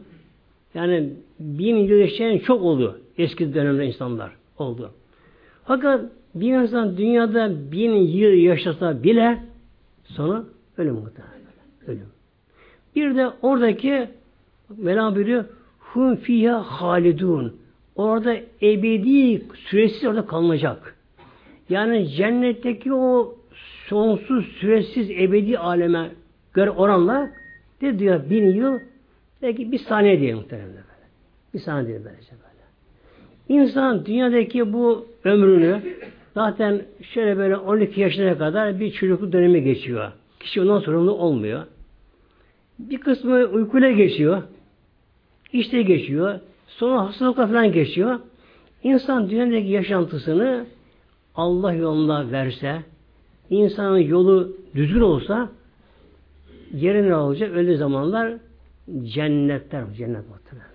Yani bin yıl yaşayan çok oldu. Eski dönemde insanlar oldu. Fakat bir insan dünyada bin yıl yaşasa bile sonra ölüm muhtemelen. Ölüm. Bir de oradaki Mevlam buyuruyor hum fiha halidun. Orada ebedi süresiz orada kalınacak. Yani cennetteki o sonsuz, süresiz, ebedi aleme göre oranla de diyor bin yıl belki bir saniye diye muhtemelen böyle. Bir saniye diye böylece böyle. İnsan dünyadaki bu ömrünü zaten şöyle böyle 12 yaşına kadar bir çocukluk dönemi geçiyor. Kişi ondan sorumlu olmuyor. Bir kısmı uykuyla geçiyor. İşte geçiyor. Sonra hastalıkla falan geçiyor. İnsan dünyadaki yaşantısını Allah yolunda verse, insanın yolu düzgün olsa yeri ne olacak? Öyle zamanlar cennetler, cennet muhtemelen.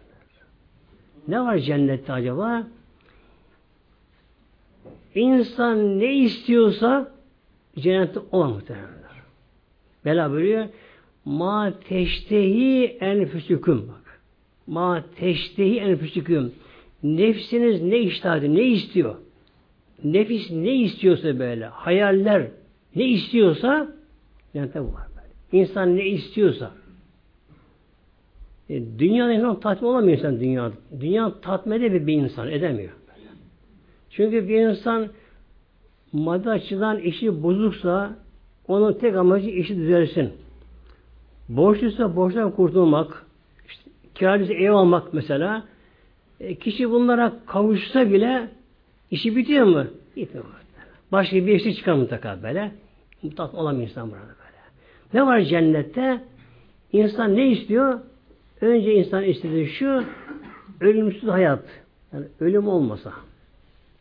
Ne var cennette acaba? İnsan ne istiyorsa cennette olan muhtemelenler. Bela buyuruyor. Ma teştehi enfüsüküm bak. Ma teştehi enfüsüküm. Nefsiniz ne iştahı, ne istiyor? Nefis ne istiyorsa böyle, hayaller ne istiyorsa cennette bu var böyle. İnsan ne istiyorsa. E, dünyada insan tatmin olamıyor insan dünyada. Dünya tatmin edemiyor bir insan, edemiyor. Çünkü bir insan madde açıdan işi bozuksa onun tek amacı işi düzelsin. Borçluysa borçtan kurtulmak, işte, kiracısı ev almak mesela. E, kişi bunlara kavuşsa bile işi bitiyor mu? Bitmiyor. Başka bir işi çıkar mutlaka böyle. Mutlaka olamıyor insan burada böyle. Ne var cennette? İnsan ne istiyor? Önce insan istediği şu ölümsüz hayat. Yani ölüm olmasa.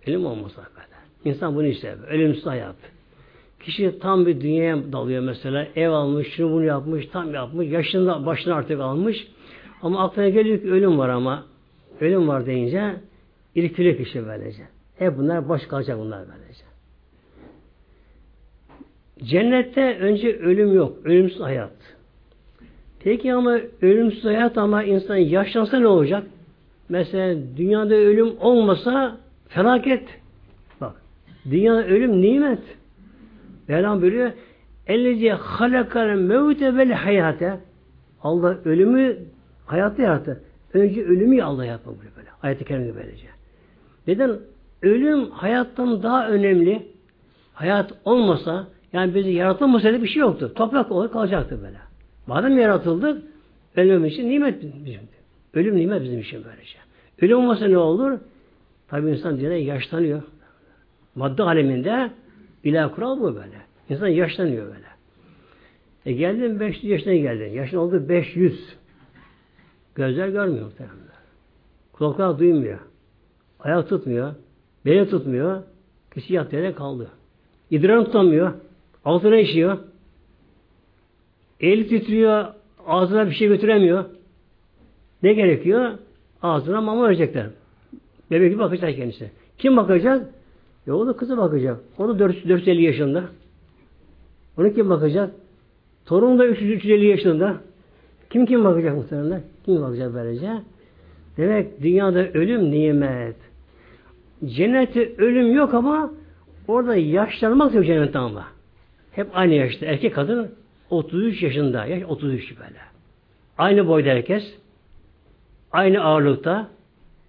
Ölüm olmasa böyle. İnsan bunu ister. Ölümsüz hayat. Kişi tam bir dünyaya dalıyor mesela. Ev almış, şunu bunu yapmış, tam yapmış. Yaşında başını artık almış. Ama aklına geliyor ki ölüm var ama. Ölüm var deyince irkiliyor kişi böylece. Hep bunlar boş kalacak bunlar böylece. Cennette önce ölüm yok. Ölümsüz hayat. Peki ama ölümsüz hayat ama insan yaşlansa ne olacak? Mesela dünyada ölüm olmasa felaket. Bak. Dünyada ölüm nimet. Mevlam buyuruyor Ellezi halakal mevte vel hayate Allah ölümü hayatta yarattı. Önce ölümü Allah yapma böyle. Ayet-i Kerim'de böylece. Neden? Ölüm hayattan daha önemli. Hayat olmasa yani bizi yaratılmasaydı bir şey yoktu. Toprak olarak kalacaktı böyle. Madem yaratıldık ölüm için nimet bizim. Ölüm nimet bizim için böylece. Ölüm olmasa ne olur? Tabi insan diye yaşlanıyor. Madde aleminde İlah kural bu böyle. İnsan yaşlanıyor böyle. E geldin 500 yaşına geldin. Yaşın oldu 500. Gözler görmüyor muhtemelen. Kulaklar duymuyor. Ayak tutmuyor. Beli tutmuyor. Kişi yattığı yere kaldı. İdrar tutamıyor. Altına işiyor. El titriyor. Ağzına bir şey götüremiyor. Ne gerekiyor? Ağzına mama verecekler. Bebek gibi bakacak kendisi. Kim bakacak? E o da kızı bakacak. O da 450 yaşında. Onu kim bakacak? Torun da 350 yaşında. Kim kim bakacak muhtemelen? Kim bakacak böylece? Demek dünyada ölüm nimet. Cennette ölüm yok ama orada yaşlanmak yok cennette ama. Hep aynı yaşta. Erkek kadın 33 yaşında. Yaş 33 böyle. Aynı boyda herkes. Aynı ağırlıkta.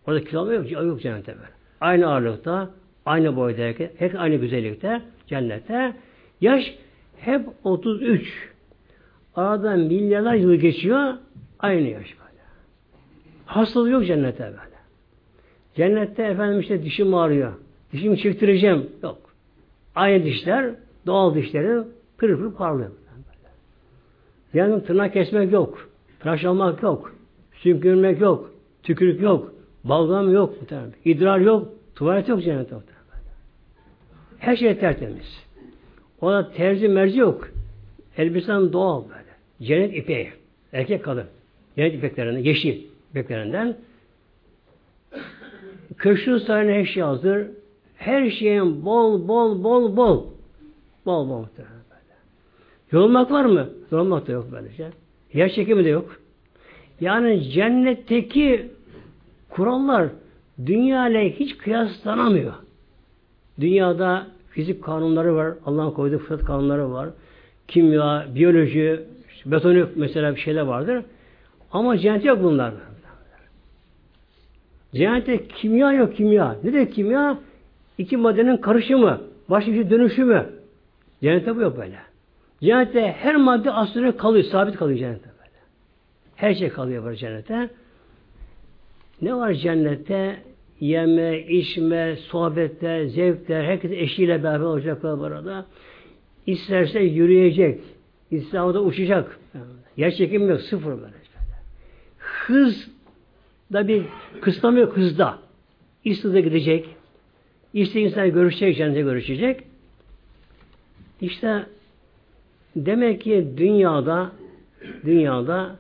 Orada kilo yok, yok cennette böyle. Aynı ağırlıkta, Aynı boyda hep aynı güzellikte, cennette. Yaş hep 33. Aradan milyarlar yıl geçiyor, aynı yaş böyle. Hastalığı yok cennette böyle. Cennette efendim işte dişim ağrıyor. Dişimi çektireceğim. Yok. Aynı dişler, doğal dişleri pır pır parlıyor. Yani tırnak kesmek yok. Tıraş almak yok. Sümkürmek yok. Tükürük yok. Balgam yok. İdrar yok. Tuvalet yok cennette. Her şey tertemiz. Ona terzi merci yok. Elbisen doğal böyle. Cennet ipeği. Erkek kadın. Cennet ipeklerinden, yeşil ipeklerinden. Köşkün sarayına her şey hazır. Her şeyin bol bol bol bol. Bol bol. Böyle. Yorulmak var mı? Yorulmak da yok böylece. Yer çekimi de yok. Yani cennetteki kurallar dünya ile hiç kıyaslanamıyor. Dünyada fizik kanunları var. Allah'ın koyduğu fıtrat kanunları var. Kimya, biyoloji, betonik mesela bir şeyler vardır. Ama cennet yok bunlar. Cennette kimya yok kimya. Ne de kimya? İki maddenin karışımı, başka bir şey dönüşümü. Cennette bu yok böyle. Cennette her madde aslında kalıyor, sabit kalıyor cennette böyle. Her şey kalıyor böyle cennette. Ne var cennette? Yeme, içme, sohbetler, zevkler, herkes eşiyle beraber olacaklar burada. İsterse yürüyecek, İslam'da uçacak. Yer çekimi yok, sıfır böyle. Hız da bir kısıtlama yok hızda. İstediğine gidecek. İstediği insan görüşecek, cennete görüşecek. İşte demek ki dünyada dünyada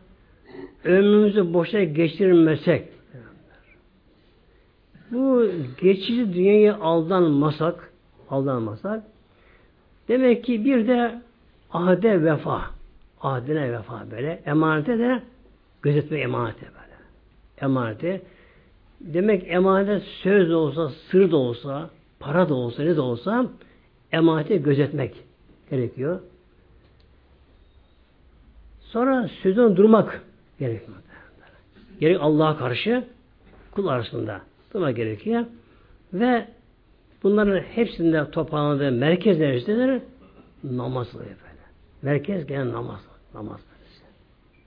ömrümüzü boşa geçirmesek bu geçici dünyayı aldanmasak aldanmasak demek ki bir de ahde vefa ahdine vefa böyle emanete de gözetme emanete böyle emanete demek emanete söz de olsa sır da olsa para da olsa ne de olsa emanete gözetmek gerekiyor. Sonra sözden durmak gerekiyor. Gerek Allah'a karşı kul arasında durmak gerekiyor. Ve bunların hepsinde toplandığı merkez neresidir? Namaz oluyor böyle. Merkez gene namaz. Namaz.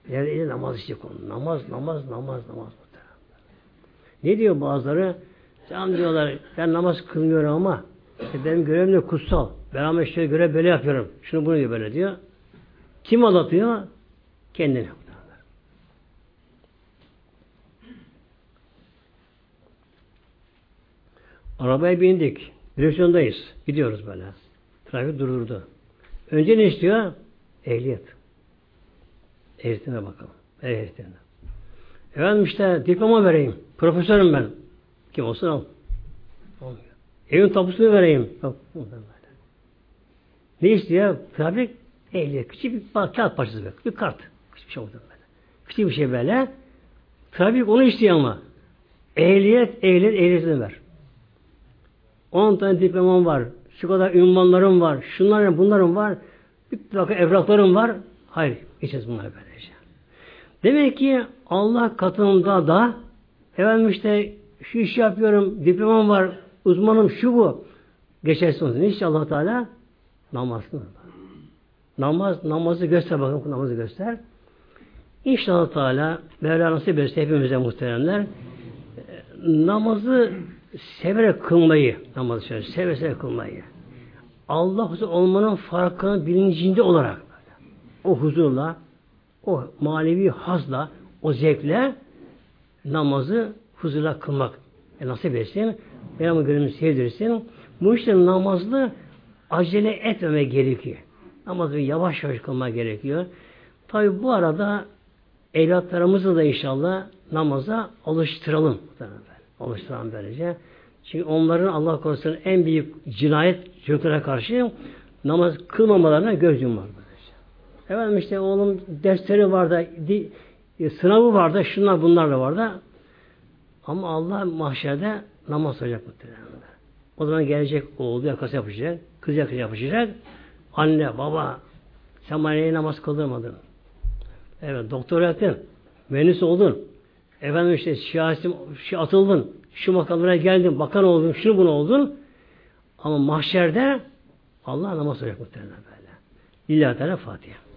Yani namaz işte konu. Namaz, namaz, namaz, namaz. Ne diyor bazıları? Tamam diyorlar, ben namaz kılmıyorum ama işte benim görevim de kutsal. Ben ama işte görev böyle yapıyorum. Şunu bunu diyor böyle diyor. Kim anlatıyor? Kendini. Arabaya bindik. Direksiyondayız. Gidiyoruz böyle. Trafik durdurdu. Önce ne istiyor? Ehliyet. Ehliyetine bakalım. Ehliyetine. Efendim işte diploma vereyim. Profesörüm ben. Kim olsun al. Olmuyor. Evin tapusunu vereyim. Ne istiyor? Trafik ehliyet. Küçük bir kağıt parçası böyle. Bir kart. Küçük bir şey oldu böyle. Küçük bir şey böyle. Trafik onu istiyor ama. Ehliyet, ehliyet, ehliyetini ver. 10 tane diplomam var. Şu kadar ünvanlarım var. Şunların, bunların var. Bir dakika evraklarım var. Hayır. Geçeceğiz bunları böylece. Demek ki Allah katında da efendim işte şu iş yapıyorum, diplomam var, uzmanım şu bu. Geçersiniz. Ne iş Allah Teala? Namaz. Namaz, namazı göster bakın, namazı göster. İnşallah Teala Mevla nasip etse hepimize muhteremler namazı severek kılmayı, namazı şöyle seve seve kılmayı. Allah huzur olmanın farkının bilincinde olarak o huzurla, o manevi hazla, o zevkle namazı huzurla kılmak e, nasip etsin. Peygamber gönlümü sevdirsin. Bu işte namazlı acele etmeme gerekiyor. Namazı yavaş yavaş kılmak gerekiyor. Tabi bu arada evlatlarımızı da inşallah namaza alıştıralım. Alıştıralım böylece. Çünkü onların Allah korusun en büyük cinayet çocuklara karşı namaz kılmamalarına göz yumar. Efendim işte oğlum dersleri var da e, sınavı var da şunlar bunlar da var da ama Allah mahşerde namaz soracak muhtemelen. O zaman gelecek oğlu yakası yapacak, kız yakası yapacak. Anne, baba sen bana namaz kıldırmadın? Evet, doktor yaptın. Mühendis oldun. Efendim işte siyasi şey atıldın. Şu makamlara geldin, bakan oldun, şunu bunu oldun. Ama mahşerde Allah namaz soracak muhtemelen böyle. Lillahi Teala Fatiha.